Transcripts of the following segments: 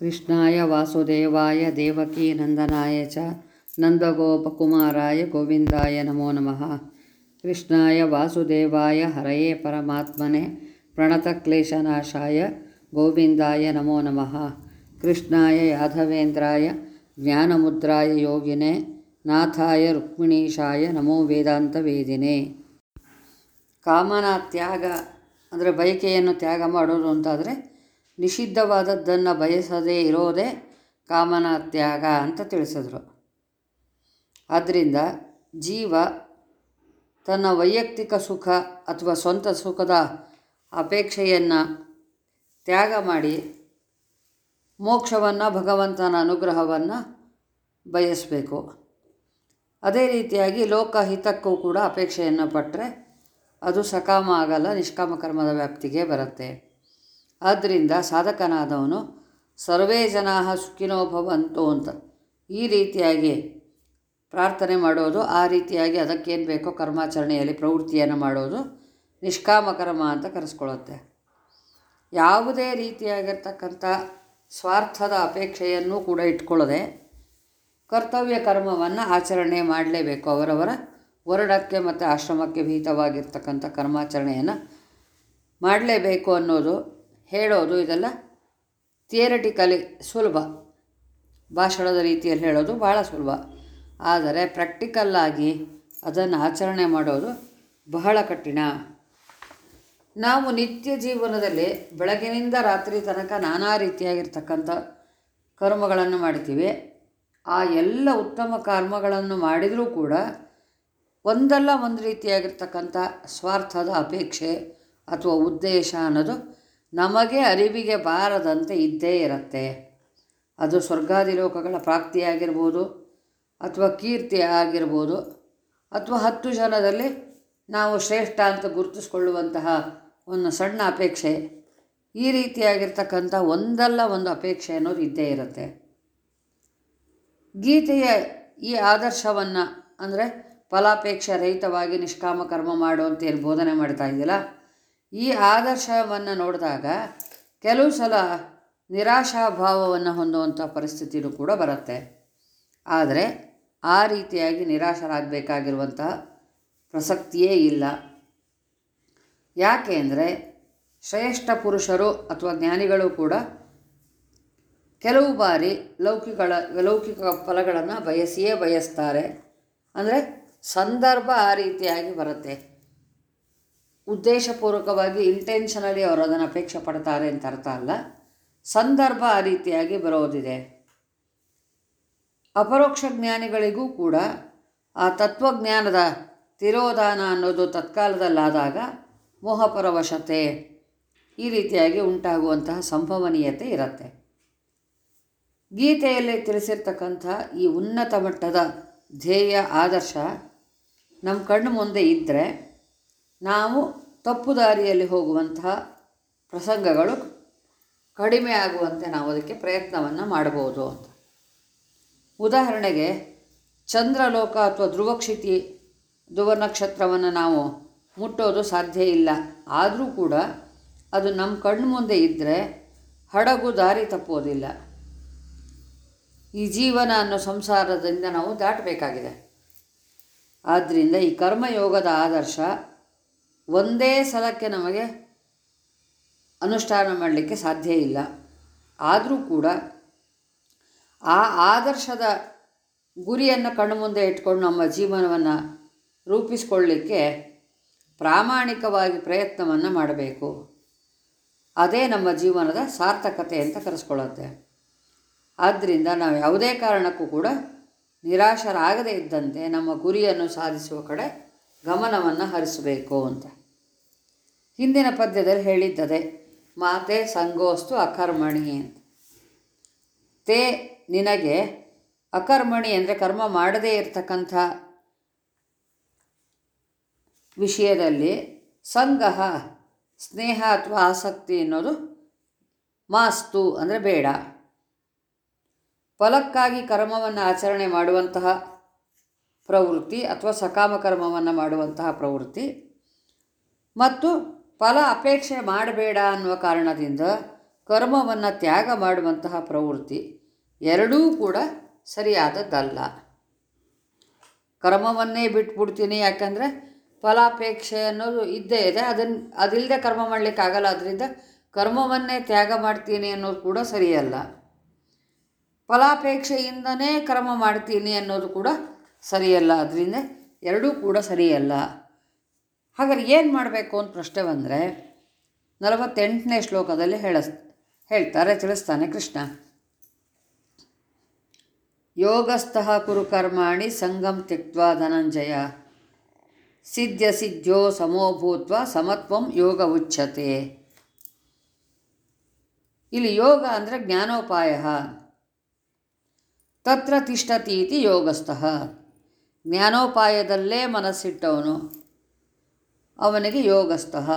ಕೃಷ್ಣಾಯ ವಾಸುದೇವಾಯ ದೇವಕೀನಂದನಾಯ ಚ ನಂದಗೋಪಕುಮಾರಾಯ ಗೋವಿಂದಾಯ ನಮೋ ನಮಃ. ಕೃಷ್ಣಾಯ ವಾಸುದೇವಾಯ ಹರಯೇ ಪರಮಾತ್ಮನೆ ಪ್ರಣತಕ್ಲೇಶನಾಶಾಯ ಗೋವಿಂದಾಯ ನಮೋ ನಮಃ. ಕೃಷ್ಣಾಯ ಯಾಧವೇಂದ್ರಾಯ ಜ್ಞಾನಮುದ್ರಾಯ ಯೋಗಿನೇ ನಾಥಾಯ ರುಕ್ಮಿಣೀಶಾಯ ನಮೋ ವೇದಾಂತ ವೇದಿನೇ. ಕಾಮನ ತ್ಯಾಗ ಅಂದರೆ ಬಯಕೆಯನ್ನು ತ್ಯಾಗ ಮಾಡೋದು ಅಂತಾದರೆ ನಿಷಿದ್ಧವಾದದ್ದನ್ನು ಬಯಸದೇ ಇರೋದೇ ಕಾಮನ ತ್ಯಾಗ ಅಂತ ತಿಳಿಸಿದ್ರು. ಆದ್ದರಿಂದ ಜೀವ ತನ್ನ ವೈಯಕ್ತಿಕ ಸುಖ ಅಥವಾ ಸ್ವಂತ ಸುಖದ ಅಪೇಕ್ಷೆಯನ್ನು ತ್ಯಾಗ ಮಾಡಿ ಮೋಕ್ಷವನ್ನು, ಭಗವಂತನ ಅನುಗ್ರಹವನ್ನು ಬಯಸಬೇಕು. ಅದೇ ರೀತಿಯಾಗಿ ಲೋಕಹಿತಕ್ಕೂ ಕೂಡ ಅಪೇಕ್ಷೆಯನ್ನು ಪಟ್ಟರೆ ಅದು ಸಕಾಮ ಆಗಲ್ಲ, ನಿಷ್ಕಾಮ ಕರ್ಮದ ವ್ಯಾಪ್ತಿಗೆ ಬರುತ್ತೆ. ಆದ್ದರಿಂದ ಸಾಧಕನಾದವನು, ಸರ್ವೇ ಜನಾ ಸುಖಿನೋ ಭವಂತು ಅಂತ. ಈ ರೀತಿಯಾಗಿ ಪ್ರಾರ್ಥನೆ ಮಾಡೋದು, ಆ ರೀತಿಯಾಗಿ ಅದಕ್ಕೇನು ಬೇಕೋ ಕರ್ಮಾಚರಣೆಯಲ್ಲಿ ಪ್ರವೃತ್ತಿಯನ್ನು ಮಾಡೋದು ನಿಷ್ಕಾಮ ಕರ್ಮ ಅಂತ ಕರೆಸ್ಕೊಳ್ಳುತ್ತೆ. ಯಾವುದೇ ರೀತಿಯಾಗಿರ್ತಕ್ಕಂಥ ಸ್ವಾರ್ಥದ ಅಪೇಕ್ಷೆಯನ್ನು ಕೂಡ ಇಟ್ಕೊಳ್ಳದೆ ಕರ್ತವ್ಯ ಕರ್ಮವನ್ನು ಆಚರಣೆ ಮಾಡಲೇಬೇಕು. ಅವರವರ ವರ್ಣಕ್ಕೆ ಮತ್ತು ಆಶ್ರಮಕ್ಕೆ ಭೀತವಾಗಿರ್ತಕ್ಕಂಥ ಕರ್ಮಾಚರಣೆಯನ್ನು ಮಾಡಲೇಬೇಕು ಅನ್ನೋದು ಹೇಳೋದು ಇದೆಲ್ಲ ಥಿಯರಿಟಿಕಲಿ ಸುಲಭ. ಭಾಷಣದ ರೀತಿಯಲ್ಲಿ ಹೇಳೋದು ಭಾಳ ಸುಲಭ. ಆದರೆ ಪ್ರಾಕ್ಟಿಕಲ್ಲಾಗಿ ಅದನ್ನು ಆಚರಣೆ ಮಾಡೋದು ಬಹಳ ಕಠಿಣ. ನಾವು ನಿತ್ಯ ಜೀವನದಲ್ಲಿ ಬೆಳಗಿನಿಂದ ರಾತ್ರಿ ತನಕ ನಾನಾ ರೀತಿಯಾಗಿರ್ತಕ್ಕಂಥ ಕರ್ಮಗಳನ್ನು ಮಾಡ್ತೀವಿ. ಆ ಎಲ್ಲ ಉತ್ತಮ ಕರ್ಮಗಳನ್ನು ಮಾಡಿದರೂ ಕೂಡ ಒಂದಲ್ಲ ಒಂದು ರೀತಿಯಾಗಿರ್ತಕ್ಕಂಥ ಸ್ವಾರ್ಥದ ಅಪೇಕ್ಷೆ ಅಥವಾ ಉದ್ದೇಶ ಅನ್ನೋದು ನಮಗೆ ಅರಿವಿಗೆ ಬಾರದಂತೆ ಇದ್ದೇ ಇರುತ್ತೆ. ಅದು ಸ್ವರ್ಗಾದಿ ಲೋಕಗಳ ಪ್ರಾಪ್ತಿಯಾಗಿರ್ಬೋದು ಅಥವಾ ಕೀರ್ತಿ ಆಗಿರ್ಬೋದು ಅಥವಾ ಹತ್ತು ಜನದಲ್ಲಿ ನಾವು ಶ್ರೇಷ್ಠ ಅಂತ ಗುರುತಿಸ್ಕೊಳ್ಳುವಂತಹ ಒಂದು ಸಣ್ಣ ಅಪೇಕ್ಷೆ. ಈ ರೀತಿಯಾಗಿರ್ತಕ್ಕಂಥ ಒಂದಲ್ಲ ಒಂದು ಅಪೇಕ್ಷೆ ಅನ್ನೋದು ಇದ್ದೇ ಇರುತ್ತೆ. ಗೀತೆಯ ಈ ಆದರ್ಶವನ್ನು ಅಂದರೆ ಫಲಾಪೇಕ್ಷೆ ರಹಿತವಾಗಿ ನಿಷ್ಕಾಮ ಕರ್ಮ ಮಾಡು ಬೋಧನೆ ಮಾಡ್ತಾ ಇದೆಯಲ್ಲ? ಈ ಆದರ್ಶವನ್ನು ನೋಡಿದಾಗ ಕೆಲವು ಸಲ ನಿರಾಶಾಭಾವವನ್ನು ಹೊಂದುವಂಥ ಪರಿಸ್ಥಿತಿಯೂ ಕೂಡ ಬರುತ್ತೆ. ಆದರೆ ಆ ರೀತಿಯಾಗಿ ನಿರಾಶರಾಗಬೇಕಾಗಿರುವಂತಹ ಪ್ರಸಕ್ತಿಯೇ ಇಲ್ಲ. ಯಾಕೆ ಅಂದರೆ ಶ್ರೇಷ್ಠ ಪುರುಷರು ಅಥವಾ ಜ್ಞಾನಿಗಳು ಕೂಡ ಕೆಲವು ಬಾರಿ ಲೌಕಿಕಗಳ, ಲೌಕಿಕ ಫಲಗಳನ್ನು ಬಯಸಿಯೇ ಬಯಸ್ತಾರೆ. ಅಂದರೆ ಸಂದರ್ಭ ಆ ರೀತಿಯಾಗಿ ಬರುತ್ತೆ. ಉದ್ದೇಶಪೂರ್ವಕವಾಗಿ ಇಂಟೆನ್ಷನಲಿ ಅವರು ಅದನ್ನು ಅಪೇಕ್ಷೆ ಪಡ್ತಾರೆ ಅಂತ ಅರ್ಥ ಅಲ್ಲ. ಸಂದರ್ಭ ಆ ರೀತಿಯಾಗಿ ಬರೋದಿದೆ. ಅಪರೋಕ್ಷ ಜ್ಞಾನಿಗಳಿಗೂ ಕೂಡ ಆ ತತ್ವಜ್ಞಾನದ ತಿರೋಧಾನ ಅನ್ನೋದು ತತ್ಕಾಲದಲ್ಲಾದಾಗ ಮೋಹಪರವಶತೆ ಈ ರೀತಿಯಾಗಿ ಉಂಟಾಗುವಂತಹ ಸಂಭವನೀಯತೆ ಇರುತ್ತೆ. ಗೀತೆಯಲ್ಲಿ ತಿಳಿಸಿರ್ತಕ್ಕಂಥ ಈ ಉನ್ನತ ಮಟ್ಟದ ಧ್ಯೇಯ, ಆದರ್ಶ ನಮ್ಮ ಕಣ್ಣು ಮುಂದೆ ಇದ್ದರೆ ನಾವು ತಪ್ಪು ದಾರಿಯಲ್ಲಿ ಹೋಗುವಂತಹ ಪ್ರಸಂಗಗಳು ಕಡಿಮೆ ಆಗುವಂತೆ ನಾವು ಅದಕ್ಕೆ ಪ್ರಯತ್ನವನ್ನು ಮಾಡಬಹುದು ಅಂತ. ಉದಾಹರಣೆಗೆ ಚಂದ್ರಲೋಕ ಅಥವಾ ಧ್ರುವಕ್ಷಿತಿ, ಧ್ರುವ ನಕ್ಷತ್ರವನ್ನು ನಾವು ಮುಟ್ಟೋದು ಸಾಧ್ಯ ಇಲ್ಲ. ಆದರೂ ಕೂಡ ಅದು ನಮ್ಮ ಕಣ್ಣು ಮುಂದೆ ಇದ್ದರೆ ಹಡಗು ದಾರಿ ತಪ್ಪೋದಿಲ್ಲ. ಈ ಜೀವನ ಅನ್ನೋ ಸಂಸಾರದಿಂದ ನಾವು ದಾಟಬೇಕಾಗಿದೆ. ಆದ್ದರಿಂದ ಈ ಕರ್ಮಯೋಗದ ಆದರ್ಶ ಒಂದೇ ಸಲಕ್ಕೆ ನಮಗೆ ಅನುಷ್ಠಾನ ಮಾಡಲಿಕ್ಕೆ ಸಾಧ್ಯ ಇಲ್ಲ. ಆದರೂ ಕೂಡ ಆ ಆದರ್ಶದ ಗುರಿಯನ್ನು ಕಣ್ಣು ಮುಂದೆ ಇಟ್ಕೊಂಡು ನಮ್ಮ ಜೀವನವನ್ನು ರೂಪಿಸ್ಕೊಳ್ಳಿಕ್ಕೆ ಪ್ರಾಮಾಣಿಕವಾಗಿ ಪ್ರಯತ್ನವನ್ನು ಮಾಡಬೇಕು. ಅದೇ ನಮ್ಮ ಜೀವನದ ಸಾರ್ಥಕತೆ ಅಂತ ಕರೆಸ್ಕೊಳ್ಳುತ್ತೆ. ಆದ್ದರಿಂದ ನಾವು ಯಾವುದೇ ಕಾರಣಕ್ಕೂ ಕೂಡ ನಿರಾಶರಾಗದೇ ಇದ್ದಂತೆ ನಮ್ಮ ಗುರಿಯನ್ನು ಸಾಧಿಸುವ ಕಡೆ ಗಮನವನ್ನು ಹರಿಸಬೇಕು ಅಂತ. ಹಿಂದಿನ ಪದ್ಯದಲ್ಲಿ ಹೇಳಿದ್ದದೆ, ಮಾತೆ ಸಂಗೋಸ್ತು ಅಕರ್ಮಣಿ ಅಂತ. ತೇ ನಿನಗೆ ಅಕರ್ಮಣಿ ಅಂದರೆ ಕರ್ಮ ಮಾಡದೇ ಇರತಕ್ಕಂಥ ವಿಷಯದಲ್ಲಿ ಸಂಗ ಸ್ನೇಹ ಅಥವಾ ಆಸಕ್ತಿ ಅನ್ನೋದು ಮಾಸ್ತು ಅಂದರೆ ಬೇಡ. ಫಲಕ್ಕಾಗಿ ಕರ್ಮವನ್ನು ಆಚರಣೆ ಮಾಡುವಂತಹ ಪ್ರವೃತ್ತಿ ಅಥವಾ ಸಕಾಮ ಕರ್ಮವನ್ನು ಮಾಡುವಂತಹ ಪ್ರವೃತ್ತಿ. ಮತ್ತು ಫಲ ಅಪೇಕ್ಷೆ ಮಾಡಬೇಡ ಅನ್ನುವ ಕಾರಣದಿಂದ ಕರ್ಮವನ್ನು ತ್ಯಾಗ ಮಾಡುವಂತಹ ಪ್ರವೃತ್ತಿ ಎರಡೂ ಕೂಡ ಸರಿಯಾದದ್ದಲ್ಲ. ಕರ್ಮವನ್ನೇ ಬಿಟ್ಬಿಡ್ತೀನಿ ಯಾಕಂದರೆ ಫಲಾಪೇಕ್ಷೆ ಅನ್ನೋದು ಇದ್ದೇ ಇದೆ. ಅದನ್ನು ಅದಿಲ್ಲದೆ ಕರ್ಮ ಮಾಡಲಿಕ್ಕಾಗಲ್ಲ. ಅದರಿಂದ ಕರ್ಮವನ್ನೇ ತ್ಯಾಗ ಮಾಡ್ತೀನಿ ಅನ್ನೋದು ಕೂಡ ಸರಿಯಲ್ಲ. ಫಲಾಪೇಕ್ಷೆಯಿಂದನೇ ಕರ್ಮ ಮಾಡ್ತೀನಿ ಅನ್ನೋದು ಕೂಡ ಸರಿಯಲ್ಲ. ಅದರಿಂದ ಎರಡೂ ಕೂಡ ಸರಿಯಲ್ಲ. ಹಾಗಾದ್ರೆ ಏನು ಮಾಡಬೇಕು ಅಂತ ಪ್ರಶ್ನೆ ಬಂದರೆ ನಲವತ್ತೆಂಟನೇ ಶ್ಲೋಕದಲ್ಲಿ ಹೇಳಸ್ ಹೇಳ್ತಾರೆ, ತಿಳಿಸ್ತಾನೆ ಕೃಷ್ಣ. ಯೋಗಸ್ಥಃ ಕುರು ಕರ್ಮಾಣಿ ಸಂಗಂ ತ್ಯಕ್ವಾ ಧನಂಜಯ. ಸಿದ್ಧ ಸಿದ್ಧೋ ಸಮೋಭೂತ್ವ ಸಮತ್ವಂ ಯೋಗ ಉಚ್ಯತೆ. ಇಲ್ಲಿ ಯೋಗ ಅಂದರೆ ಜ್ಞಾನೋಪಾಯ. ತತ್ರ ತಿಷ್ಠತೀತಿ ಯೋಗಸ್ಥಃ. ಜ್ಞಾನೋಪಾಯದಲ್ಲೇ ಮನಸ್ಸಿಟ್ಟವನು. ಅವನಿಗೆ ಯೋಗಸ್ಥಃ.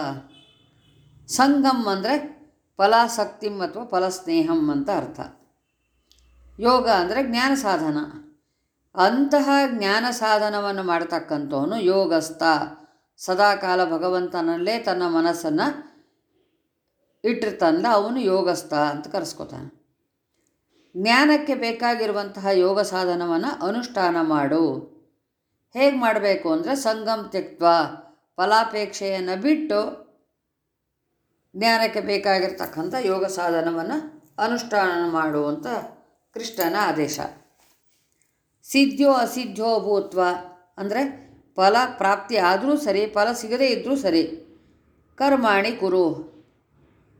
ಸಂಗಮ್ ಅಂದರೆ ಫಲಾಸಕ್ತಿಂ ಅಥವಾ ಫಲಸ್ನೇಹಂ ಅಂತ ಅರ್ಥ. ಯೋಗ ಅಂದರೆ ಜ್ಞಾನ ಸಾಧನ. ಅಂತಹ ಜ್ಞಾನ ಸಾಧನವನ್ನು ಮಾಡತಕ್ಕಂಥವನು ಯೋಗಸ್ಥ. ಸದಾಕಾಲ ಭಗವಂತನಲ್ಲೇ ತನ್ನ ಮನಸ್ಸನ್ನು ಇಟ್ಟಿರ್ತಾನಲ್ಲ ಅವನು ಯೋಗಸ್ಥ ಅಂತ ಕರೆಸ್ಕೊತಾನೆ. ಜ್ಞಾನಕ್ಕೆ ಬೇಕಾಗಿರುವಂತಹ ಯೋಗ ಸಾಧನವನ್ನು ಅನುಷ್ಠಾನ ಮಾಡು. ಹೇಗೆ ಮಾಡಬೇಕು ಅಂದರೆ ಸಂಗಮ್ ತ್ಯಕ್ತ್ವ. ಫಲಾಪೇಕ್ಷೆಯನ್ನು ಬಿಟ್ಟು ಜ್ಞಾನಕ್ಕೆ ಬೇಕಾಗಿರ್ತಕ್ಕಂಥ ಯೋಗ ಸಾಧನವನ್ನು ಅನುಷ್ಠಾನ ಮಾಡುವಂಥ ಕೃಷ್ಣನ ಆದೇಶ. ಸಿದ್ಧೋ ಅಸಿದ್ಧೋ ಭೂತ್ವ ಅಂದರೆ ಫಲ ಪ್ರಾಪ್ತಿ ಆದರೂ ಸರಿ, ಫಲ ಸಿಗದೇ ಇದ್ದರೂ ಸರಿ, ಕರ್ಮಾಣಿ ಕುರು,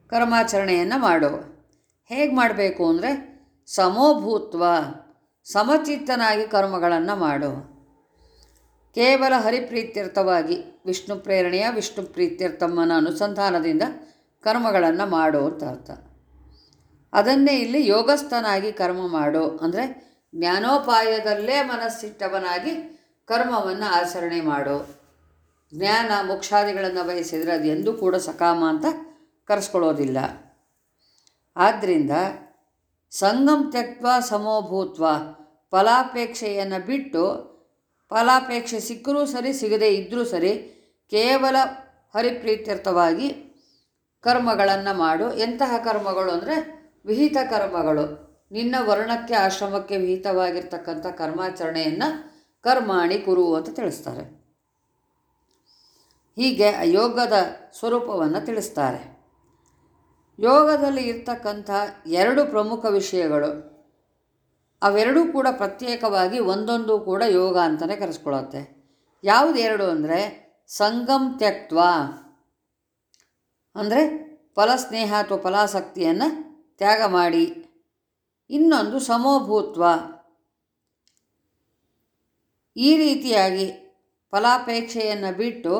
ಕರ್ಮಾಚರಣೆಯನ್ನು ಮಾಡು. ಹೇಗೆ ಮಾಡಬೇಕು ಅಂದರೆ ಸಮೋಭೂತ್ವ ಸಮಚಿತ್ತನಾಗಿ ಕರ್ಮಗಳನ್ನು ಮಾಡು. ಕೇವಲ ಹರಿಪ್ರೀತ್ಯರ್ಥವಾಗಿ ವಿಷ್ಣು ಪ್ರೇರಣೆಯ ವಿಷ್ಣು ಪ್ರೀತ್ಯರ್ಥಮ್ಮನ ಅನುಸಂಧಾನದಿಂದ ಕರ್ಮಗಳನ್ನು ಮಾಡೋ ಅಂತ ಅರ್ಥ. ಅದನ್ನೇ ಇಲ್ಲಿ ಯೋಗಸ್ಥನಾಗಿ ಕರ್ಮ ಮಾಡೋ ಅಂದರೆ ಜ್ಞಾನೋಪಾಯದಲ್ಲೇ ಮನಸ್ಸಿಟ್ಟವನಾಗಿ ಕರ್ಮವನ್ನು ಆಚರಣೆ ಮಾಡೋ. ಜ್ಞಾನ ಮೋಕ್ಷಾದಿಗಳನ್ನು ಬಯಸಿದರೆ ಅದು ಎಂದೂ ಕೂಡ ಸಕಾಮ ಅಂತ ಕರೆಸ್ಕೊಳ್ಳೋದಿಲ್ಲ. ಆದ್ದರಿಂದ ಸಂಗಂ ತ್ಯಕ್ವ ಸಮೋಭೂತ್ವ ಫಲಾಪೇಕ್ಷೆಯನ್ನು ಬಿಟ್ಟು ಫಲಾಪೇಕ್ಷೆ ಸಿಕ್ಕರೂ ಸರಿ, ಸಿಗದೇ ಇದ್ದರೂ ಸರಿ, ಕೇವಲ ಹರಿಪ್ರೀತ್ಯರ್ಥವಾಗಿ ಕರ್ಮಗಳನ್ನು ಮಾಡು. ಎಂತಹ ಕರ್ಮಗಳು ಅಂದರೆ ವಿಹಿತ ಕರ್ಮಗಳು. ನಿನ್ನ ವರ್ಣಕ್ಕೆ, ಆಶ್ರಮಕ್ಕೆ ವಿಹಿತವಾಗಿರ್ತಕ್ಕಂಥ ಕರ್ಮಾಚರಣೆಯನ್ನು ಕರ್ಮಾಣಿ ಕುರು ಅಂತ ತಿಳಿಸ್ತಾರೆ. ಹೀಗೆ ಯೋಗದ ಸ್ವರೂಪವನ್ನು ತಿಳಿಸ್ತಾರೆ. ಯೋಗದಲ್ಲಿ ಇರ್ತಕ್ಕಂಥ ಎರಡು ಪ್ರಮುಖ ವಿಷಯಗಳು. ಅವೆರಡೂ ಕೂಡ ಪ್ರತ್ಯೇಕವಾಗಿ ಒಂದೊಂದು ಕೂಡ ಯೋಗ ಅಂತಲೇ ಕರೆಸ್ಕೊಳತ್ತೆ ಯಾವುದೆರಡು ಅಂದರೆ ಸಂಗಮ್ ತ್ಯಕ್ತ್ವ. ಅಂದರೆ ಫಲಸ್ನೇಹ ಅಥವಾ ಫಲಾಸಕ್ತಿಯನ್ನು ತ್ಯಾಗ ಮಾಡಿ. ಇನ್ನೊಂದು ಸಮೋಭೂತ್ವ. ಈ ರೀತಿಯಾಗಿ ಫಲಾಪೇಕ್ಷೆಯನ್ನು ಬಿಟ್ಟು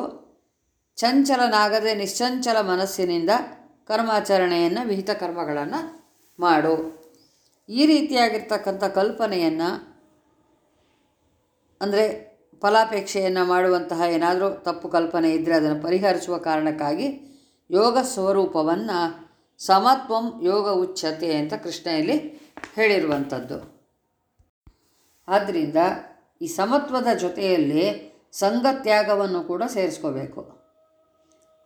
ಚಂಚಲನಾಗದೆ ನಿಶ್ಚಂಚಲ ಮನಸ್ಸಿನಿಂದ ಕರ್ಮಾಚರಣೆಯನ್ನು, ವಿಹಿತ ಕರ್ಮಗಳನ್ನು ಮಾಡು. ಈ ರೀತಿಯಾಗಿರ್ತಕ್ಕಂಥ ಕಲ್ಪನೆಯನ್ನು, ಅಂದರೆ ಫಲಾಪೇಕ್ಷೆಯನ್ನು ಮಾಡುವಂತಹ ಏನಾದರೂ ತಪ್ಪು ಕಲ್ಪನೆ ಇದ್ದರೆ ಅದನ್ನು ಪರಿಹರಿಸುವ ಕಾರಣಕ್ಕಾಗಿ ಯೋಗ ಸ್ವರೂಪವನ್ನು ಸಮತ್ವಂ ಯೋಗ ಉಚ್ಛತೆ ಅಂತ ಕೃಷ್ಣ ಇಲ್ಲಿ ಹೇಳಿರುವಂಥದ್ದು. ಆದ್ದರಿಂದ ಈ ಸಮತ್ವದ ಜೊತೆಯಲ್ಲಿ ಸಂಗತ್ಯಾಗವನ್ನು ಕೂಡ ಸೇರಿಸ್ಕೋಬೇಕು.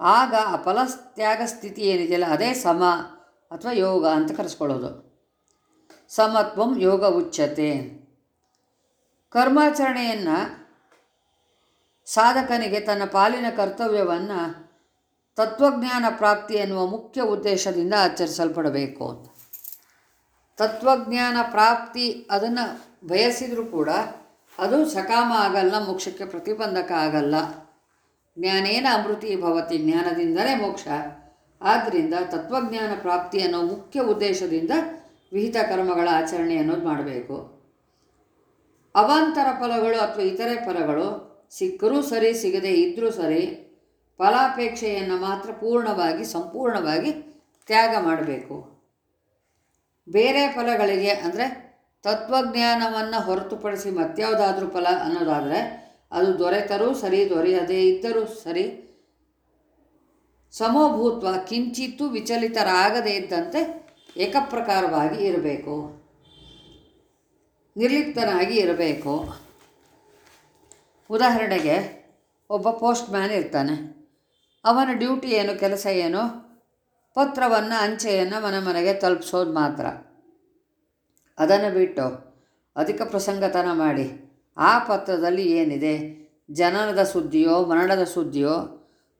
ಆಗ ಆ ಫಲತ್ಯಾಗ ಸ್ಥಿತಿ ಏನಿದೆಯಲ್ಲ, ಅದೇ ಸಮ ಅಥವಾ ಯೋಗ ಅಂತ ಕರೆಸ್ಕೊಳ್ಳೋದು. ಸಮತ್ವಂ ಯೋಗ ಉಚ್ಯತೆ. ಕರ್ಮಾಚರಣೆಯನ್ನು ಸಾಧಕನಿಗೆ ತನ್ನ ಪಾಲಿನ ಕರ್ತವ್ಯವನ್ನು ತತ್ವಜ್ಞಾನ ಪ್ರಾಪ್ತಿ ಎನ್ನುವ ಮುಖ್ಯ ಉದ್ದೇಶದಿಂದ ಆಚರಿಸಲ್ಪಡಬೇಕು ತತ್ವಜ್ಞಾನ ಪ್ರಾಪ್ತಿ ಅದನ್ನು ಬಯಸಿದರೂ ಕೂಡ ಅದು ಸಕಾಮ ಆಗಲ್ಲ, ಮೋಕ್ಷಕ್ಕೆ ಪ್ರತಿಬಂಧಕ ಆಗಲ್ಲ. ಜ್ಞಾನೇನ ಅಮೃತಿ ಭವತಿ, ಜ್ಞಾನದಿಂದಲೇ ಮೋಕ್ಷ. ಆದ್ದರಿಂದ ತತ್ವಜ್ಞಾನ ಪ್ರಾಪ್ತಿ ಅನ್ನೋ ಮುಖ್ಯ ಉದ್ದೇಶದಿಂದ ವಿಹಿತ ಕರ್ಮಗಳ ಆಚರಣೆ ಅನ್ನೋದು ಮಾಡಬೇಕು. ಅವಾಂತರ ಫಲಗಳು ಅಥವಾ ಇತರೆ ಫಲಗಳು ಸಿಕ್ಕರೂ ಸರಿ, ಸಿಗದೇ ಇದ್ದರೂ ಸರಿ ಫಲಾಪೇಕ್ಷೆಯನ್ನು ಮಾತ್ರ ಪೂರ್ಣವಾಗಿ, ಸಂಪೂರ್ಣವಾಗಿ ತ್ಯಾಗ ಮಾಡಬೇಕು. ಬೇರೆ ಫಲಗಳಿಗೆ ಅಂದರೆ ತತ್ವಜ್ಞಾನವನ್ನು ಹೊರತುಪಡಿಸಿ ಮತ್ಯಾವುದಾದ್ರೂ ಫಲ ಅನ್ನೋದಾದರೆ ಅದು ದೊರೆತರೂ ಸರಿ, ದೊರೆಯದೇ ಇದ್ದರೂ ಸರಿ ಸಮೋಭೂತ್ವ ಕಿಂಚಿತ್ತೂ ವಿಚಲಿತರಾಗದೇ ಇದ್ದಂತೆ ಏಕಪ್ರಕಾರವಾಗಿ ಇರಬೇಕು. ನಿರ್ಲಿಪ್ತನಾಗಿ ಇರಬೇಕು. ಉದಾಹರಣೆಗೆ, ಒಬ್ಬ ಪೋಸ್ಟ್ ಮ್ಯಾನ್ ಇರ್ತಾನೆ. ಅವನ ಡ್ಯೂಟಿ ಏನು, ಕೆಲಸ ಏನು? ಪತ್ರವನ್ನು, ಅಂಚೆಯನ್ನು ಮನೆ ಮನೆಗೆ ತಲುಪಿಸೋದು ಮಾತ್ರ. ಅದನ್ನು ಬಿಟ್ಟು ಅಧಿಕ ಪ್ರಸಂಗತನ ಮಾಡಿ, ಆ ಪತ್ರದಲ್ಲಿ ಏನಿದೆ? ಜನನದ ಸುದ್ದಿಯೋ, ಮರಣದ ಸುದ್ದಿಯೋ,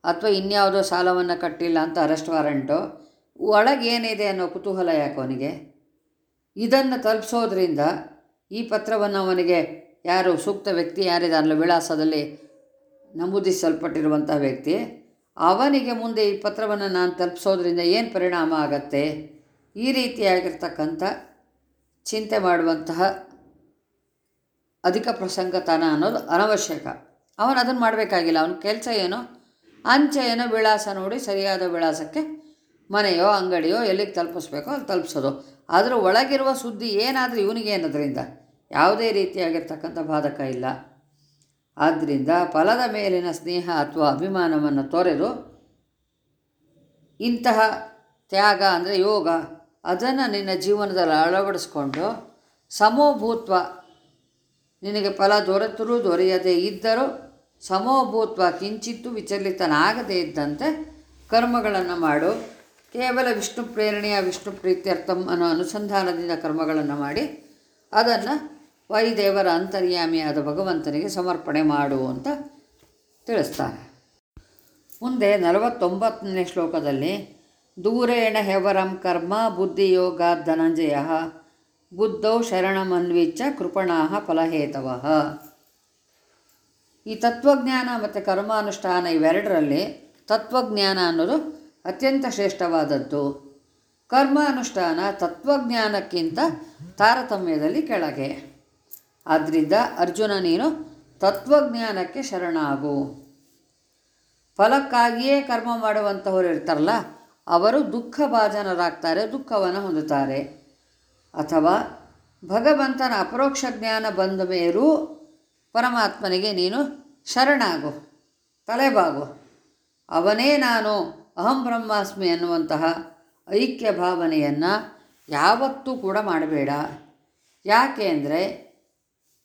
ಅಥವಾ ಇನ್ಯಾವುದೋ ಸಾಲವನ್ನು ಕಟ್ಟಿಲ್ಲ ಅಂತ ಅರೆಸ್ಟ್ ವಾರಂಟು ಒಳಗೆ ಏನಿದೆ ಅನ್ನೋ ಕುತೂಹಲ ಯಾಕೆ ಅವನಿಗೆ? ಇದನ್ನು ತಲುಪಿಸೋದ್ರಿಂದ ಈ ಪತ್ರವನ್ನು ಅವನಿಗೆ ಯಾರು ಸೂಕ್ತ ವ್ಯಕ್ತಿ ಯಾರಿದಾನಲ್ಲ ವಿಳಾಸದಲ್ಲಿ ನಮೂದಿಸಲ್ಪಟ್ಟಿರುವಂಥ ವ್ಯಕ್ತಿ, ಅವನಿಗೆ ಮುಂದೆ ಈ ಪತ್ರವನ್ನು ನಾನು ತಲುಪಿಸೋದ್ರಿಂದ ಏನು ಪರಿಣಾಮ ಆಗತ್ತೆ? ಈ ರೀತಿಯಾಗಿರ್ತಕ್ಕಂಥ ಚಿಂತೆ ಮಾಡುವಂತಹ ಅಧಿಕ ಪ್ರಸಂಗತನ ಅನ್ನೋದು ಅನವಶ್ಯಕ. ಅವನು ಅದನ್ನು ಮಾಡಬೇಕಾಗಿಲ್ಲ. ಅವನ ಕೆಲಸ ಏನೋ? ಅಂಚೆ ಏನೋ ವಿಳಾಸ ನೋಡಿ, ಸರಿಯಾದ ವಿಳಾಸಕ್ಕೆ ಮನೆಯೋ, ಅಂಗಡಿಯೋ ಎಲ್ಲಿಗೆ ತಲುಪಿಸ್ಬೇಕೋ ಅಲ್ಲಿ ತಲುಪಿಸೋದು. ಒಳಗಿರುವ ಸುದ್ದಿ ಏನಾದರೂ ಇವನಿಗೆ ಏನದರಿಂದ ಯಾವುದೇ ರೀತಿಯಾಗಿರ್ತಕ್ಕಂಥ ಬಾಧಕ ಇಲ್ಲ. ಆದ್ದರಿಂದ ಫಲದ ಮೇಲಿನ ಸ್ನೇಹ ಅಥವಾ ಅಭಿಮಾನವನ್ನು ತೊರೆದು ಇಂತಹ ತ್ಯಾಗ ಅಂದರೆ ಯೋಗ, ಅದನ್ನು ನಿನ್ನ ಜೀವನದಲ್ಲಿ ಅಳವಡಿಸ್ಕೊಂಡು ಸಮೋಭೂತ್ವ ನಿನಗೆ ಫಲ ದೊರೆತರೂ ದೊರೆಯದೇ ಇದ್ದರೂ ಸಮೋಭೂತ್ವ ಕಿಂಚಿತ್ತೂ ವಿಚಲಿತನಾಗದೇ ಇದ್ದಂತೆ ಕರ್ಮಗಳನ್ನು ಮಾಡು. ಕೇವಲ ವಿಷ್ಣು ಪ್ರೇರಣೆಯ ವಿಷ್ಣು ಪ್ರೀತ್ಯರ್ಥಂ ಅನ್ನೋ ಅನುಸಂಧಾನದಿಂದ ಕರ್ಮಗಳನ್ನು ಮಾಡಿ ಅದನ್ನು ವೈದೇವರ ಅಂತರ್ಯಾಮಿಯಾದ ಭಗವಂತನಿಗೆ ಸಮರ್ಪಣೆ ಮಾಡು ಅಂತ ತಿಳಿಸ್ತಾರೆ. ಮುಂದೆ ನಲವತ್ತೊಂಬತ್ತನೇ ಶ್ಲೋಕದಲ್ಲಿ, ದೂರೇಣ ಹೆವರಂ ಕರ್ಮ ಬುದ್ಧಿಯೋಗ ಧನಂಜಯ, ಬುದ್ಧೌ ಶರಣಮನ್ವಿಚ್ಚ ಕೃಪಣಾಹ ಫಲಹೇತವ. ಈ ತತ್ವಜ್ಞಾನ ಮತ್ತು ಕರ್ಮಾನುಷ್ಠಾನ ಇವೆರಡರಲ್ಲಿ ತತ್ವಜ್ಞಾನ ಅನ್ನೋದು ಅತ್ಯಂತ ಶ್ರೇಷ್ಠವಾದದ್ದು. ಕರ್ಮ ಅನುಷ್ಠಾನ ತತ್ವಜ್ಞಾನಕ್ಕಿಂತ ತಾರತಮ್ಯದಲ್ಲಿ ಕೆಳಗೆ. ಆದ್ದರಿಂದ ಅರ್ಜುನ ನೀನು ತತ್ವಜ್ಞಾನಕ್ಕೆ ಶರಣಾಗು. ಫಲಕ್ಕಾಗಿಯೇ ಕರ್ಮ ಮಾಡುವಂಥವರು ಇರ್ತಾರಲ್ಲ, ಅವರು ದುಃಖ ಭಾಜನರಾಗ್ತಾರೆ ದುಃಖವನ್ನು ಹೊಂದುತ್ತಾರೆ. ಅಥವಾ ಭಗವಂತನ ಅಪರೋಕ್ಷ ಜ್ಞಾನ ಬಂದ ಮೇಲೂ ಪರಮಾತ್ಮನಿಗೆ ನೀನು ಶರಣಾಗು, ತಲೆಬಾಗು. ಅವನೇ ನಾನು ಅಹಂ ಬ್ರಹ್ಮಾಸ್ಮಿ ಎನ್ನುವಂತಹ ಐಕ್ಯ ಭಾವನೆಯನ್ನು ಯಾವತ್ತೂ ಕೂಡ ಮಾಡಬೇಡ. ಯಾಕೆ ಅಂದರೆ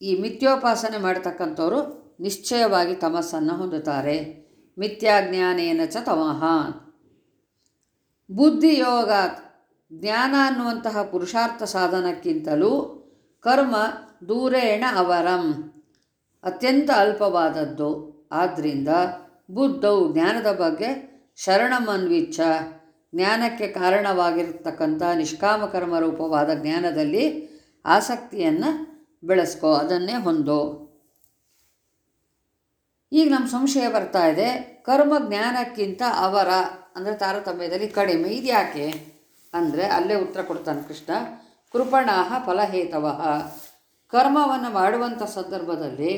ಈ ಮಿಥ್ಯೋಪಾಸನೆ ಮಾಡತಕ್ಕಂಥವರು ನಿಶ್ಚಯವಾಗಿ ತಮಸ್ಸನ್ನು ಹೊಂದುತ್ತಾರೆ. ಮಿಥ್ಯಾಜ್ಞಾನೇನ ಚ ತಮಃ. ಬುದ್ಧಿಯೋಗ ಜ್ಞಾನ ಅನ್ನುವಂತಹ ಪುರುಷಾರ್ಥ ಸಾಧನಕ್ಕಿಂತಲೂ ಕರ್ಮ ದೂರೇಣ ಅವರಂ. ಅತ್ಯಂತ ಅಲ್ಪವಾದದ್ದು. ಆದ್ದರಿಂದ ಬುದ್ಧವು ಜ್ಞಾನದ ಬಗ್ಗೆ ಶರಣಮನ್ವಿಚ್ಛ ಜ್ಞಾನಕ್ಕೆ ಕಾರಣವಾಗಿರತಕ್ಕಂಥ ನಿಷ್ಕಾಮ ಕರ್ಮ ರೂಪವಾದ ಜ್ಞಾನದಲ್ಲಿ ಆಸಕ್ತಿಯನ್ನು ಬೆಳೆಸ್ಕೋ, ಅದನ್ನೇ ಹೊಂದು. ಈಗ ನಮ್ಮ ಸಂಶಯ ಬರ್ತಾ ಇದೆ, ಕರ್ಮ ಜ್ಞಾನಕ್ಕಿಂತ ಅವರ, ಅಂದರೆ ತಾರತಮ್ಯದಲ್ಲಿ ಕಡಿಮೆ ಇದು ಯಾಕೆ ಅಂದರೆ ಅಲ್ಲೇ ಉತ್ತರ ಕೊಡ್ತಾನೆ ಕೃಷ್ಣ, ಕೃಪಣಾಹ ಫಲಹೇತವ. ಕರ್ಮವನ್ನು ಮಾಡುವಂಥ ಸಂದರ್ಭದಲ್ಲಿ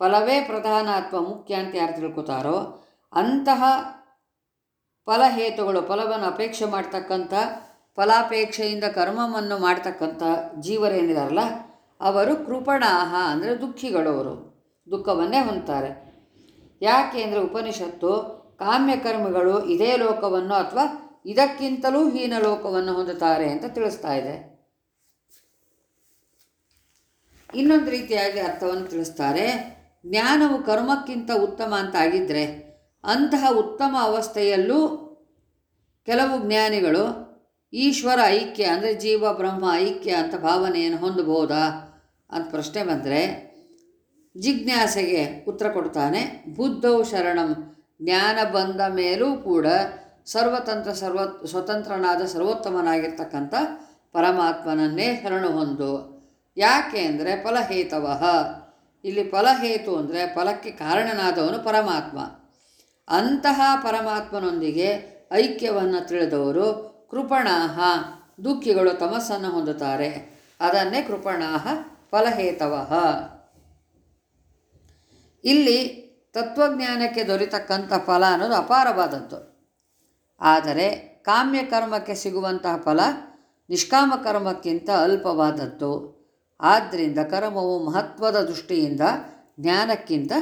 ಫಲವೇ ಪ್ರಧಾನ ಅಥವಾ ಮುಖ್ಯ ಅಂತ ಯಾರು ತಿಳ್ಕೊತಾರೋ, ಅಂತಹ ಫಲಹೇತುಗಳು, ಫಲವನ್ನು ಅಪೇಕ್ಷೆ ಮಾಡ್ತಕ್ಕಂಥ, ಫಲಾಪೇಕ್ಷೆಯಿಂದ ಕರ್ಮವನ್ನು ಮಾಡ್ತಕ್ಕಂಥ ಜೀವರೇನಿದಾರಲ್ಲ, ಅವರು ಕೃಪಣಾಹ ಅಂದರೆ ದುಃಖಿಗಳು ಅವರು. ದುಃಖವನ್ನೇ ಹೊಂದ್ತಾರೆ. ಯಾಕೆ ಅಂದರೆ ಉಪನಿಷತ್ತು ಕಾಮ್ಯಕರ್ಮಿಗಳು ಇದೇ ಲೋಕವನ್ನು ಅಥವಾ ಇದಕ್ಕಿಂತಲೂ ಹೀನ ಲೋಕವನ್ನು ಹೊಂದುತ್ತಾರೆ ಅಂತ ತಿಳಿಸ್ತಾ ಇದೆ. ಇನ್ನೊಂದು ರೀತಿಯಾಗಿ ಅರ್ಥವನ್ನು ತಿಳಿಸ್ತಾರೆ, ಜ್ಞಾನವು ಕರ್ಮಕ್ಕಿಂತ ಉತ್ತಮ ಅಂತ ಆಗಿದ್ದರೆ ಅಂತಹ ಉತ್ತಮ ಅವಸ್ಥೆಯಲ್ಲೂ ಕೆಲವು ಜ್ಞಾನಿಗಳು ಈಶ್ವರ ಐಕ್ಯ ಅಂದರೆ ಜೀವ ಬ್ರಹ್ಮ ಐಕ್ಯ ಅಂತ ಭಾವನೆಯನ್ನು ಹೊಂದಬಹುದಾ ಅಂತ ಪ್ರಶ್ನೆ ಬಂದರೆ ಜಿಜ್ಞಾಸೆಗೆ ಉತ್ತರ ಕೊಡ್ತಾನೆ. ಬುದ್ಧವು ಶರಣಂ. ಜ್ಞಾನ ಬಂದ ಮೇಲೂ ಕೂಡ ಸರ್ವತಂತ್ರ ಸರ್ವ ಸ್ವತಂತ್ರನಾದ ಸರ್ವೋತ್ತಮನಾಗಿರ್ತಕ್ಕಂಥ ಪರಮಾತ್ಮನನ್ನೇ ಶರಣು ಹೊಂದು. ಯಾಕೆ ಅಂದರೆ ಫಲಹೇತವಃ ಇಲ್ಲಿ ಫಲಹೇತು ಅಂದರೆ ಫಲಕ್ಕೆ ಕಾರಣನಾದವನು ಪರಮಾತ್ಮ. ಅಂತಹ ಪರಮಾತ್ಮನೊಂದಿಗೆ ಐಕ್ಯವನ್ನು ತಿಳಿದವರು ಕೃಪಣಾಹ, ದುಃಖಿಗಳು ತಮಸ್ಸನ್ನು ಹೊಂದುತ್ತಾರೆ. ಅದನ್ನೇ ಕೃಪಣಾಹ ಫಲಹೇತವಃ ಇಲ್ಲಿ ತತ್ವಜ್ಞಾನಕ್ಕೆ ದೊರೆತಕ್ಕಂಥ ಫಲ ಅನ್ನೋದು ಅಪಾರವಾದದ್ದು. ಆದರೆ ಕಾಮ್ಯ ಕರ್ಮಕ್ಕೆ ಸಿಗುವಂತಹ ಫಲ ನಿಷ್ಕಾಮ ಕರ್ಮಕ್ಕಿಂತ ಅಲ್ಪವಾದದ್ದು. ಆದ್ದರಿಂದ ಕರ್ಮವು ಮಹತ್ವದ ದೃಷ್ಟಿಯಿಂದ ಜ್ಞಾನಕ್ಕಿಂತ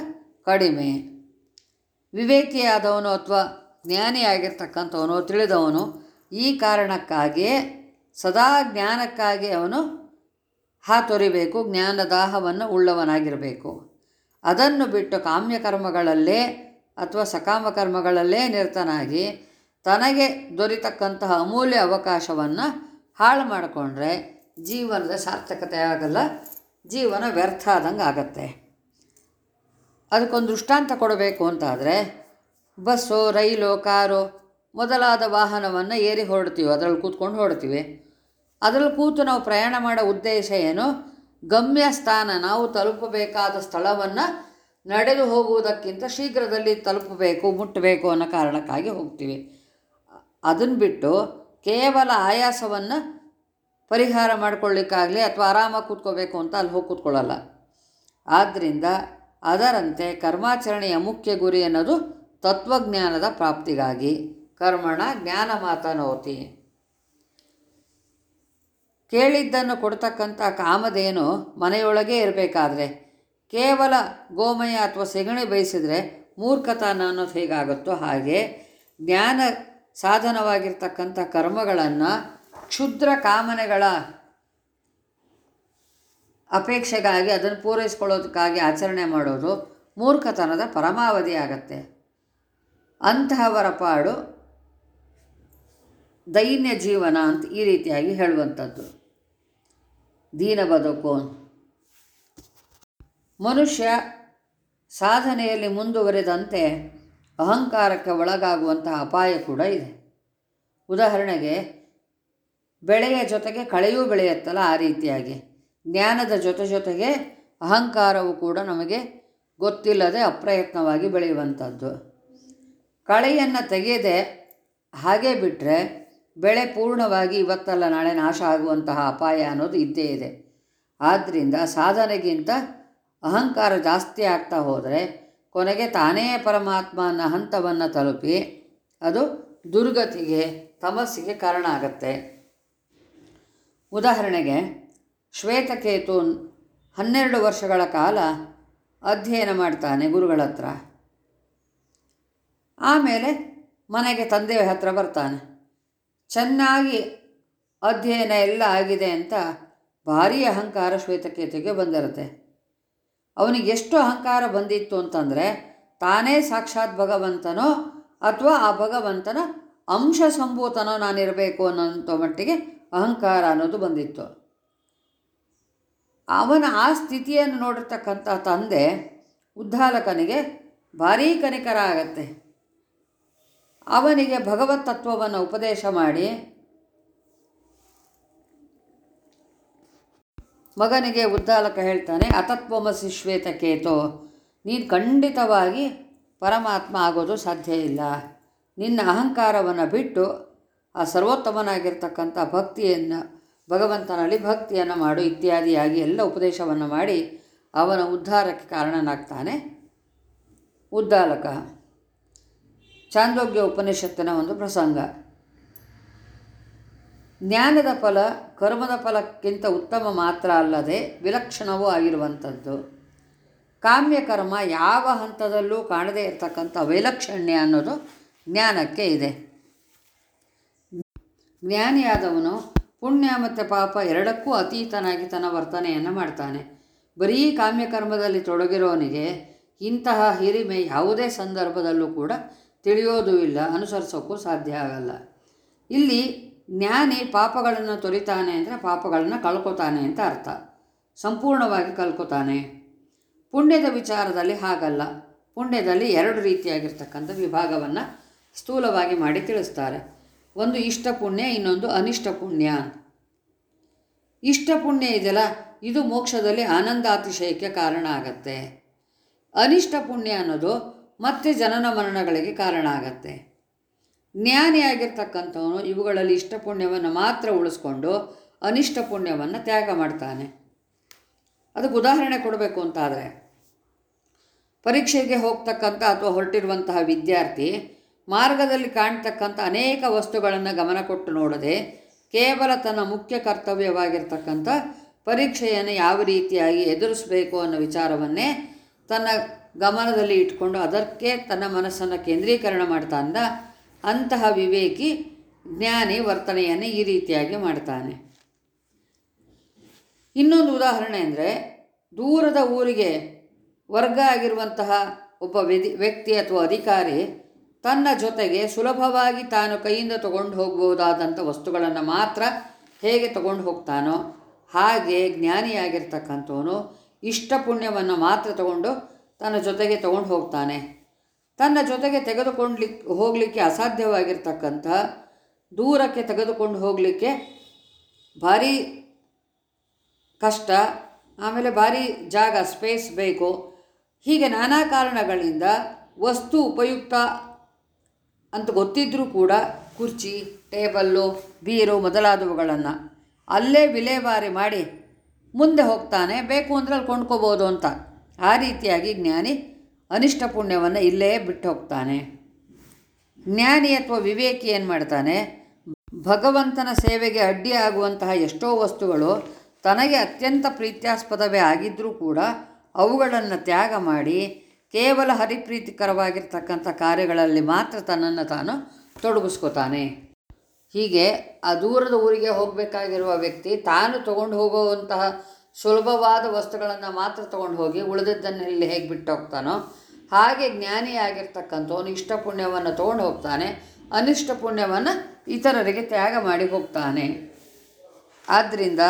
ಕಡಿಮೆ. ವಿವೇಕಿಯಾದವನು ಅಥವಾ ಜ್ಞಾನಿಯಾಗಿರ್ತಕ್ಕಂಥವನು ತಿಳಿದವನು ಈ ಕಾರಣಕ್ಕಾಗಿಯೇ ಸದಾ ಜ್ಞಾನಕ್ಕಾಗಿ ಅವನು ಹಾತೊರಿಬೇಕು ಜ್ಞಾನದಾಹವನ್ನು ಉಳ್ಳವನಾಗಿರಬೇಕು. ಅದನ್ನು ಬಿಟ್ಟು ಕಾಮ್ಯ ಕರ್ಮಗಳಲ್ಲೇ ಅಥವಾ ಸಕಾಮ ಕರ್ಮಗಳಲ್ಲೇ ನಿರತನಾಗಿ ತನಗೆ ದೊರೆತಕ್ಕಂತಹ ಅಮೂಲ್ಯ ಅವಕಾಶವನ್ನು ಹಾಳು ಮಾಡಿಕೊಂಡ್ರೆ ಜೀವನದ ಸಾರ್ಥಕತೆ ಆಗಲ್ಲ, ಜೀವನ ವ್ಯರ್ಥ ಆದಂಗೆ ಆಗತ್ತೆ. ಅದಕ್ಕೊಂದು ದೃಷ್ಟಾಂತ ಕೊಡಬೇಕು ಅಂತಾದರೆ, ಬಸ್ಸು, ರೈಲು, ಕಾರು ಮೊದಲಾದ ವಾಹನವನ್ನು ಏರಿ ಹೊರಡ್ತೀವಿ, ಅದರಲ್ಲಿ ಕೂತ್ಕೊಂಡು ಹೊರಡ್ತೀವಿ. ಅದರಲ್ಲಿ ಕೂತು ನಾವು ಪ್ರಯಾಣ ಮಾಡೋ ಉದ್ದೇಶ ಏನು? ಗಮ್ಯ ಸ್ಥಾನ, ನಾವು ತಲುಪಬೇಕಾದ ಸ್ಥಳವನ್ನು ನಡೆದು ಹೋಗುವುದಕ್ಕಿಂತ ಶೀಘ್ರದಲ್ಲಿ ತಲುಪಬೇಕು, ಮುಟ್ಟಬೇಕು ಅನ್ನೋ ಕಾರಣಕ್ಕಾಗಿ ಹೋಗ್ತೀವಿ. ಅದನ್ನು ಬಿಟ್ಟು ಕೇವಲ ಆಯಾಸವನ್ನು ಪರಿಹಾರ ಮಾಡ್ಕೊಳ್ಳಿಕ್ಕಾಗಲಿ ಅಥವಾ ಆರಾಮಾಗಿ ಕೂತ್ಕೋಬೇಕು ಅಂತ ಅಲ್ಲಿ ಹೋಗಿ ಕೂತ್ಕೊಳ್ಳಲ್ಲ. ಆದ್ದರಿಂದ ಅದರಂತೆ ಕರ್ಮಾಚರಣೆಯ ಮುಖ್ಯ ಗುರಿ ಅನ್ನೋದು ತತ್ವಜ್ಞಾನದ ಪ್ರಾಪ್ತಿಗಾಗಿ. ಕರ್ಮಣ ಜ್ಞಾನ ಮಾತನೋತಿ. ಕೇಳಿದ್ದನ್ನು ಕೊಡ್ತಕ್ಕಂಥ ಕಾಮಧೇನು ಮನೆಯೊಳಗೆ ಇರಬೇಕಾದ್ರೆ ಕೇವಲ ಗೋಮಯ ಅಥವಾ ಸೆಗಣಿ ಬಯಸಿದರೆ ಮೂರ್ಖತನ ಅನ್ನೋದು ಹೇಗಾಗುತ್ತೋ ಹಾಗೆ ಜ್ಞಾನ ಸಾಧನವಾಗಿರ್ತಕ್ಕಂಥ ಕರ್ಮಗಳನ್ನು ಕ್ಷುದ್ರ ಕಾಮನೆಗಳ ಅಪೇಕ್ಷೆಗಾಗಿ ಅದನ್ನು ಪೂರೈಸ್ಕೊಳ್ಳೋದಕ್ಕಾಗಿ ಆಚರಣೆ ಮಾಡೋದು ಮೂರ್ಖತನದ ಪರಮಾವಧಿ ಆಗತ್ತೆ ಅಂತಹವರ ಪಾಡು ದೈನ್ಯ ಜೀವನ ಅಂತ ಈ ರೀತಿಯಾಗಿ ಹೇಳುವಂಥದ್ದು. ದೀನ ಬದುಕು. ಮನುಷ್ಯ ಸಾಧನೆಯಲ್ಲಿ ಮುಂದುವರೆದಂತೆ ಅಹಂಕಾರಕ್ಕೆ ಒಳಗಾಗುವಂತಹ ಅಪಾಯ ಕೂಡ ಇದೆ. ಉದಾಹರಣೆಗೆ, ಬೆಳೆಯ ಜೊತೆಗೆ ಕಳೆಯೂ ಬೆಳೆಯುತ್ತಲ್ಲ ಆ ರೀತಿಯಾಗಿ. ಜ್ಞಾನದ ಜೊತೆ ಜೊತೆಗೆ ಅಹಂಕಾರವು ಕೂಡ ನಮಗೆ ಗೊತ್ತಿಲ್ಲದೆ ಅಪ್ರಯತ್ನವಾಗಿ ಬೆಳೆಯುವಂಥದ್ದು. ಕಳೆಯನ್ನು ತೆಗೆಯದೆ ಹಾಗೆ ಬಿಟ್ಟರೆ ಬೆಳೆ ಪೂರ್ಣವಾಗಿ ಇವತ್ತಲ್ಲ, ನಾಳೆ ನಾಶ ಆಗುವಂತಹ ಅಪಾಯ ಅನ್ನೋದು ಇದ್ದೇ ಇದೆ. ಆದ್ದರಿಂದ ಸಾಧನೆಗಿಂತ ಅಹಂಕಾರ ಜಾಸ್ತಿ ಆಗ್ತಾ ಹೋದರೆ ಕೊನೆಗೆ ತಾನೇ ಪರಮಾತ್ಮ ಅನ್ನೋ ಹಂತವನ್ನು ತಲುಪಿ ಅದು ದುರ್ಗತಿಗೆ, ತಮಸ್ಸಿಗೆ ಕಾರಣ ಆಗತ್ತೆ. ಉದಾಹರಣೆಗೆ ಶ್ವೇತಕೇತು ಹನ್ನೆರಡು ವರ್ಷಗಳ ಕಾಲ ಅಧ್ಯಯನ ಮಾಡ್ತಾನೆ ಗುರುಗಳ ಹತ್ರ. ಆಮೇಲೆ ಮನೆಗೆ ತಂದೆಯ ಹತ್ರ ಬರ್ತಾನೆ. ಚೆನ್ನಾಗಿ ಅಧ್ಯಯನ ಎಲ್ಲ ಆಗಿದೆ ಅಂತ ಭಾರೀ ಅಹಂಕಾರ ಶ್ವೇತಕೇತುಗೆ ಬಂದಿರುತ್ತೆ. ಅವನಿಗೆ ಎಷ್ಟು ಅಹಂಕಾರ ಬಂದಿತ್ತು ಅಂತಂದರೆ ತಾನೇ ಸಾಕ್ಷಾತ್ ಭಗವಂತನೋ ಅಥವಾ ಆ ಭಗವಂತನ ಅಂಶ ಸಂಭೂತನೋ ನಾನಿರಬೇಕು ಅನ್ನೋಂಥ ಮಟ್ಟಿಗೆ ಅಹಂಕಾರ ಅನ್ನೋದು ಬಂದಿತ್ತು. ಅವನ ಆ ಸ್ಥಿತಿಯನ್ನು ನೋಡಿರ್ತಕ್ಕಂಥ ತಂದೆ ಉದ್ದಾಲಕನಿಗೆ ಭಾರೀ ಕನಿಕರ ಆಗತ್ತೆ ಅವನಿಗೆ ಭಗವತ್ ತತ್ವವನ್ನು ಉಪದೇಶ ಮಾಡಿ, ಮಗನಿಗೆ ಉದ್ದಾಲಕ ಹೇಳ್ತಾನೆ ಅತತ್ವಮಸಿ ಶ್ವೇತಕೇತೋ ನೀನು ಖಂಡಿತವಾಗಿ ಪರಮಾತ್ಮ ಆಗೋದು ಸಾಧ್ಯ ಇಲ್ಲ. ನಿನ್ನ ಅಹಂಕಾರವನ್ನು ಬಿಟ್ಟು ಆ ಸರ್ವೋತ್ತಮನಾಗಿರ್ತಕ್ಕಂಥ ಭಕ್ತಿಯನ್ನು ಭಗವಂತನಲ್ಲಿ ಭಕ್ತಿಯನ್ನು ಮಾಡು ಇತ್ಯಾದಿಯಾಗಿ ಎಲ್ಲ ಉಪದೇಶವನ್ನು ಮಾಡಿ ಅವನ ಉದ್ಧಾರಕ್ಕೆ ಕಾರಣನಾಗ್ತಾನೆ ಉದ್ದಾಲಕ. ಚಾಂದೋಗ್ಯ ಉಪನಿಷತ್ತಿನ ಒಂದು ಪ್ರಸಂಗ. ಜ್ಞಾನದ ಫಲ ಕರ್ಮದ ಫಲಕ್ಕಿಂತ ಉತ್ತಮ ಮಾತ್ರ ಅಲ್ಲದೆ ವಿಲಕ್ಷಣವೂ ಆಗಿರುವಂಥದ್ದು. ಕಾಮ್ಯಕರ್ಮ ಯಾವ ಹಂತದಲ್ಲೂ ಕಾಣದೇ ಇರತಕ್ಕಂಥ ವೈಲಕ್ಷಣ್ಯ ಅನ್ನೋದು ಜ್ಞಾನಕ್ಕೆ ಇದೆ. ಜ್ಞಾನಿಯಾದವನು ಪುಣ್ಯ ಮತ್ತು ಪಾಪ ಎರಡಕ್ಕೂ ಅತೀತನಾಗಿ ತನ್ನ ವರ್ತನೆಯನ್ನು ಮಾಡ್ತಾನೆ. ಬರೀ ಕಾಮ್ಯಕರ್ಮದಲ್ಲಿ ತೊಡಗಿರೋನಿಗೆ ಇಂತಹ ಹಿರಿಮೆ ಯಾವುದೇ ಸಂದರ್ಭದಲ್ಲೂ ಕೂಡ ತಿಳಿಯೋದೂ ಇಲ್ಲ, ಅನುಸರಿಸೋಕ್ಕೂ ಸಾಧ್ಯ ಆಗಲ್ಲ. ಇಲ್ಲಿ ಜ್ಞಾನಿ ಪಾಪಗಳನ್ನು ತೊರಿತಾನೆ ಅಂದರೆ ಪಾಪಗಳನ್ನು ಕಳ್ಕೊತಾನೆ ಅಂತ ಅರ್ಥ. ಸಂಪೂರ್ಣವಾಗಿ ಕಲ್ಕೊತಾನೆ ಪುಣ್ಯದ ವಿಚಾರದಲ್ಲಿ ಹಾಗಲ್ಲ. ಪುಣ್ಯದಲ್ಲಿ ಎರಡು ರೀತಿಯಾಗಿರ್ತಕ್ಕಂಥ ವಿಭಾಗವನ್ನು ಸ್ಥೂಲವಾಗಿ ಮಾಡಿ ತಿಳಿಸ್ತಾರೆ. ಒಂದು ಇಷ್ಟ ಪುಣ್ಯ, ಇನ್ನೊಂದು ಅನಿಷ್ಟ ಪುಣ್ಯ. ಇಷ್ಟ ಪುಣ್ಯ ಇದೆಯಲ್ಲ, ಇದು ಮೋಕ್ಷದಲ್ಲಿ ಆನಂದಾತಿಶಯಕ್ಕೆ ಕಾರಣ ಆಗತ್ತೆ. ಅನಿಷ್ಟ ಪುಣ್ಯ ಅನ್ನೋದು ಮತ್ತೆ ಜನನ ಮರಣಗಳಿಗೆ ಕಾರಣ ಆಗತ್ತೆ. ಜ್ಞಾನಿಯಾಗಿರ್ತಕ್ಕಂಥವನು ಇವುಗಳಲ್ಲಿ ಇಷ್ಟ ಪುಣ್ಯವನ್ನು ಮಾತ್ರ ಉಳಿಸ್ಕೊಂಡು ಅನಿಷ್ಟ ಪುಣ್ಯವನ್ನು ತ್ಯಾಗ ಮಾಡ್ತಾನೆ. ಅದಕ್ಕೆ ಉದಾಹರಣೆ ಕೊಡಬೇಕು ಅಂತಾದರೆ, ಪರೀಕ್ಷೆಗೆ ಹೋಗ್ತಕ್ಕಂಥ ಅಥವಾ ಹೊರಟಿರುವಂತಹ ವಿದ್ಯಾರ್ಥಿ ಮಾರ್ಗದಲ್ಲಿ ಕಾಣ್ತಕ್ಕಂಥ ಅನೇಕ ವಸ್ತುಗಳನ್ನು ಗಮನ ಕೊಟ್ಟು ನೋಡದೆ ಕೇವಲ ತನ್ನ ಮುಖ್ಯ ಕರ್ತವ್ಯವಾಗಿರ್ತಕ್ಕಂಥ ಪರೀಕ್ಷೆಯನ್ನು ಯಾವ ರೀತಿಯಾಗಿ ಎದುರಿಸಬೇಕು ಅನ್ನೋ ವಿಚಾರವನ್ನೇ ತನ್ನ ಗಮನದಲ್ಲಿ ಇಟ್ಕೊಂಡು ಅದಕ್ಕೆ ತನ್ನ ಮನಸ್ಸನ್ನು ಕೇಂದ್ರೀಕರಣ ಮಾಡ್ತಾಂದ ಅಂತಹ ವಿವೇಕಿ ಜ್ಞಾನಿ ವರ್ತನೆಯನ್ನು ಈ ರೀತಿಯಾಗಿ ಮಾಡ್ತಾನೆ. ಇನ್ನೊಂದು ಉದಾಹರಣೆ ಅಂದರೆ ದೂರದ ಊರಿಗೆ ವರ್ಗ ಆಗಿರುವಂತಹ ಒಬ್ಬ ವ್ಯಕ್ತಿ ಅಥವಾ ಅಧಿಕಾರಿ ತನ್ನ ಜೊತೆಗೆ ಸುಲಭವಾಗಿ ತಾನು ಕೈಯಿಂದ ತಗೊಂಡು ಹೋಗಬಹುದಾದಂಥ ವಸ್ತುಗಳನ್ನು ಮಾತ್ರ ಹೇಗೆ ತಗೊಂಡು ಹೋಗ್ತಾನೋ ಹಾಗೆ ಜ್ಞಾನಿಯಾಗಿರ್ತಕ್ಕಂಥವನು ಇಷ್ಟ ಪುಣ್ಯವನ್ನು ಮಾತ್ರ ತಗೊಂಡು ತನ್ನ ಜೊತೆಗೆ ತಗೊಂಡು ಹೋಗ್ತಾನೆ. ತನ್ನ ಜೊತೆಗೆ ತೆಗೆದುಕೊಂಡ್ಲಿಕ್ಕೆ ಹೋಗಲಿಕ್ಕೆ ಅಸಾಧ್ಯವಾಗಿರ್ತಕ್ಕಂಥ ದೂರಕ್ಕೆ ತೆಗೆದುಕೊಂಡು ಹೋಗಲಿಕ್ಕೆ ಭಾರಿ ಕಷ್ಟ, ಆಮೇಲೆ ಭಾರಿ ಜಾಗ ಸ್ಪೇಸ್ ಬೇಕು. ಹೀಗೆ ನಾನಾ ಕಾರಣಗಳಿಂದ ವಸ್ತು ಉಪಯುಕ್ತ ಅಂತ ಗೊತ್ತಿದ್ದರೂ ಕೂಡ ಕುರ್ಚಿ, ಟೇಬಲ್ಲು, ಬೀರು ಮೊದಲಾದವುಗಳನ್ನು ಅಲ್ಲೇ ವಿಲೇವಾರಿ ಮಾಡಿ ಮುಂದೆ ಹೋಗ್ತಾನೆ, ಬೇಕು ಅಂದರೆ ಅಲ್ಲಿ ಕೊಂಡ್ಕೋಬೋದು ಅಂತ. ಆ ರೀತಿಯಾಗಿ ಜ್ಞಾನಿ ಅನಿಷ್ಟ ಪುಣ್ಯವನ್ನು ಇಲ್ಲೇ ಬಿಟ್ಟು ಹೋಗ್ತಾನೆ. ಜ್ಞಾನಿ ಅಥವಾ ವಿವೇಕಿ ಏನು ಮಾಡ್ತಾನೆ? ಭಗವಂತನ ಸೇವೆಗೆ ಅಡ್ಡಿಯಾಗುವಂತಹ ಎಷ್ಟೋ ವಸ್ತುಗಳು ತನಗೆ ಅತ್ಯಂತ ಪ್ರೀತ್ಯಾಸ್ಪದವೇ ಆಗಿದ್ದರೂ ಕೂಡ ಅವುಗಳನ್ನು ತ್ಯಾಗ ಮಾಡಿ ಕೇವಲ ಹರಿಪ್ರೀತಿಕರವಾಗಿರ್ತಕ್ಕಂಥ ಕಾರ್ಯಗಳಲ್ಲಿ ಮಾತ್ರ ತನ್ನನ್ನು ತಾನು ತೊಡಗಿಸ್ಕೋತಾನೆ. ಹೀಗೆ ಆ ದೂರದ ಊರಿಗೆ ಹೋಗಬೇಕಾಗಿರುವ ವ್ಯಕ್ತಿ ತಾನು ತಗೊಂಡು ಹೋಗುವಂತಹ ಸುಲಭವಾದ ವಸ್ತುಗಳನ್ನು ಮಾತ್ರ ತೊಗೊಂಡು ಹೋಗಿ ಉಳಿದದ್ದನ್ನೆಲ್ಲಿ ಹೇಗೆ ಬಿಟ್ಟು ಹೋಗ್ತಾನೋ, ಹಾಗೆ ಜ್ಞಾನಿಯಾಗಿರ್ತಕ್ಕಂಥವನು ಇಷ್ಟ ಪುಣ್ಯವನ್ನು ತೊಗೊಂಡು ಹೋಗ್ತಾನೆ, ಅನಿಷ್ಟ ಪುಣ್ಯವನ್ನು ಇತರರಿಗೆ ತ್ಯಾಗ ಮಾಡಿ ಹೋಗ್ತಾನೆ. ಆದ್ದರಿಂದ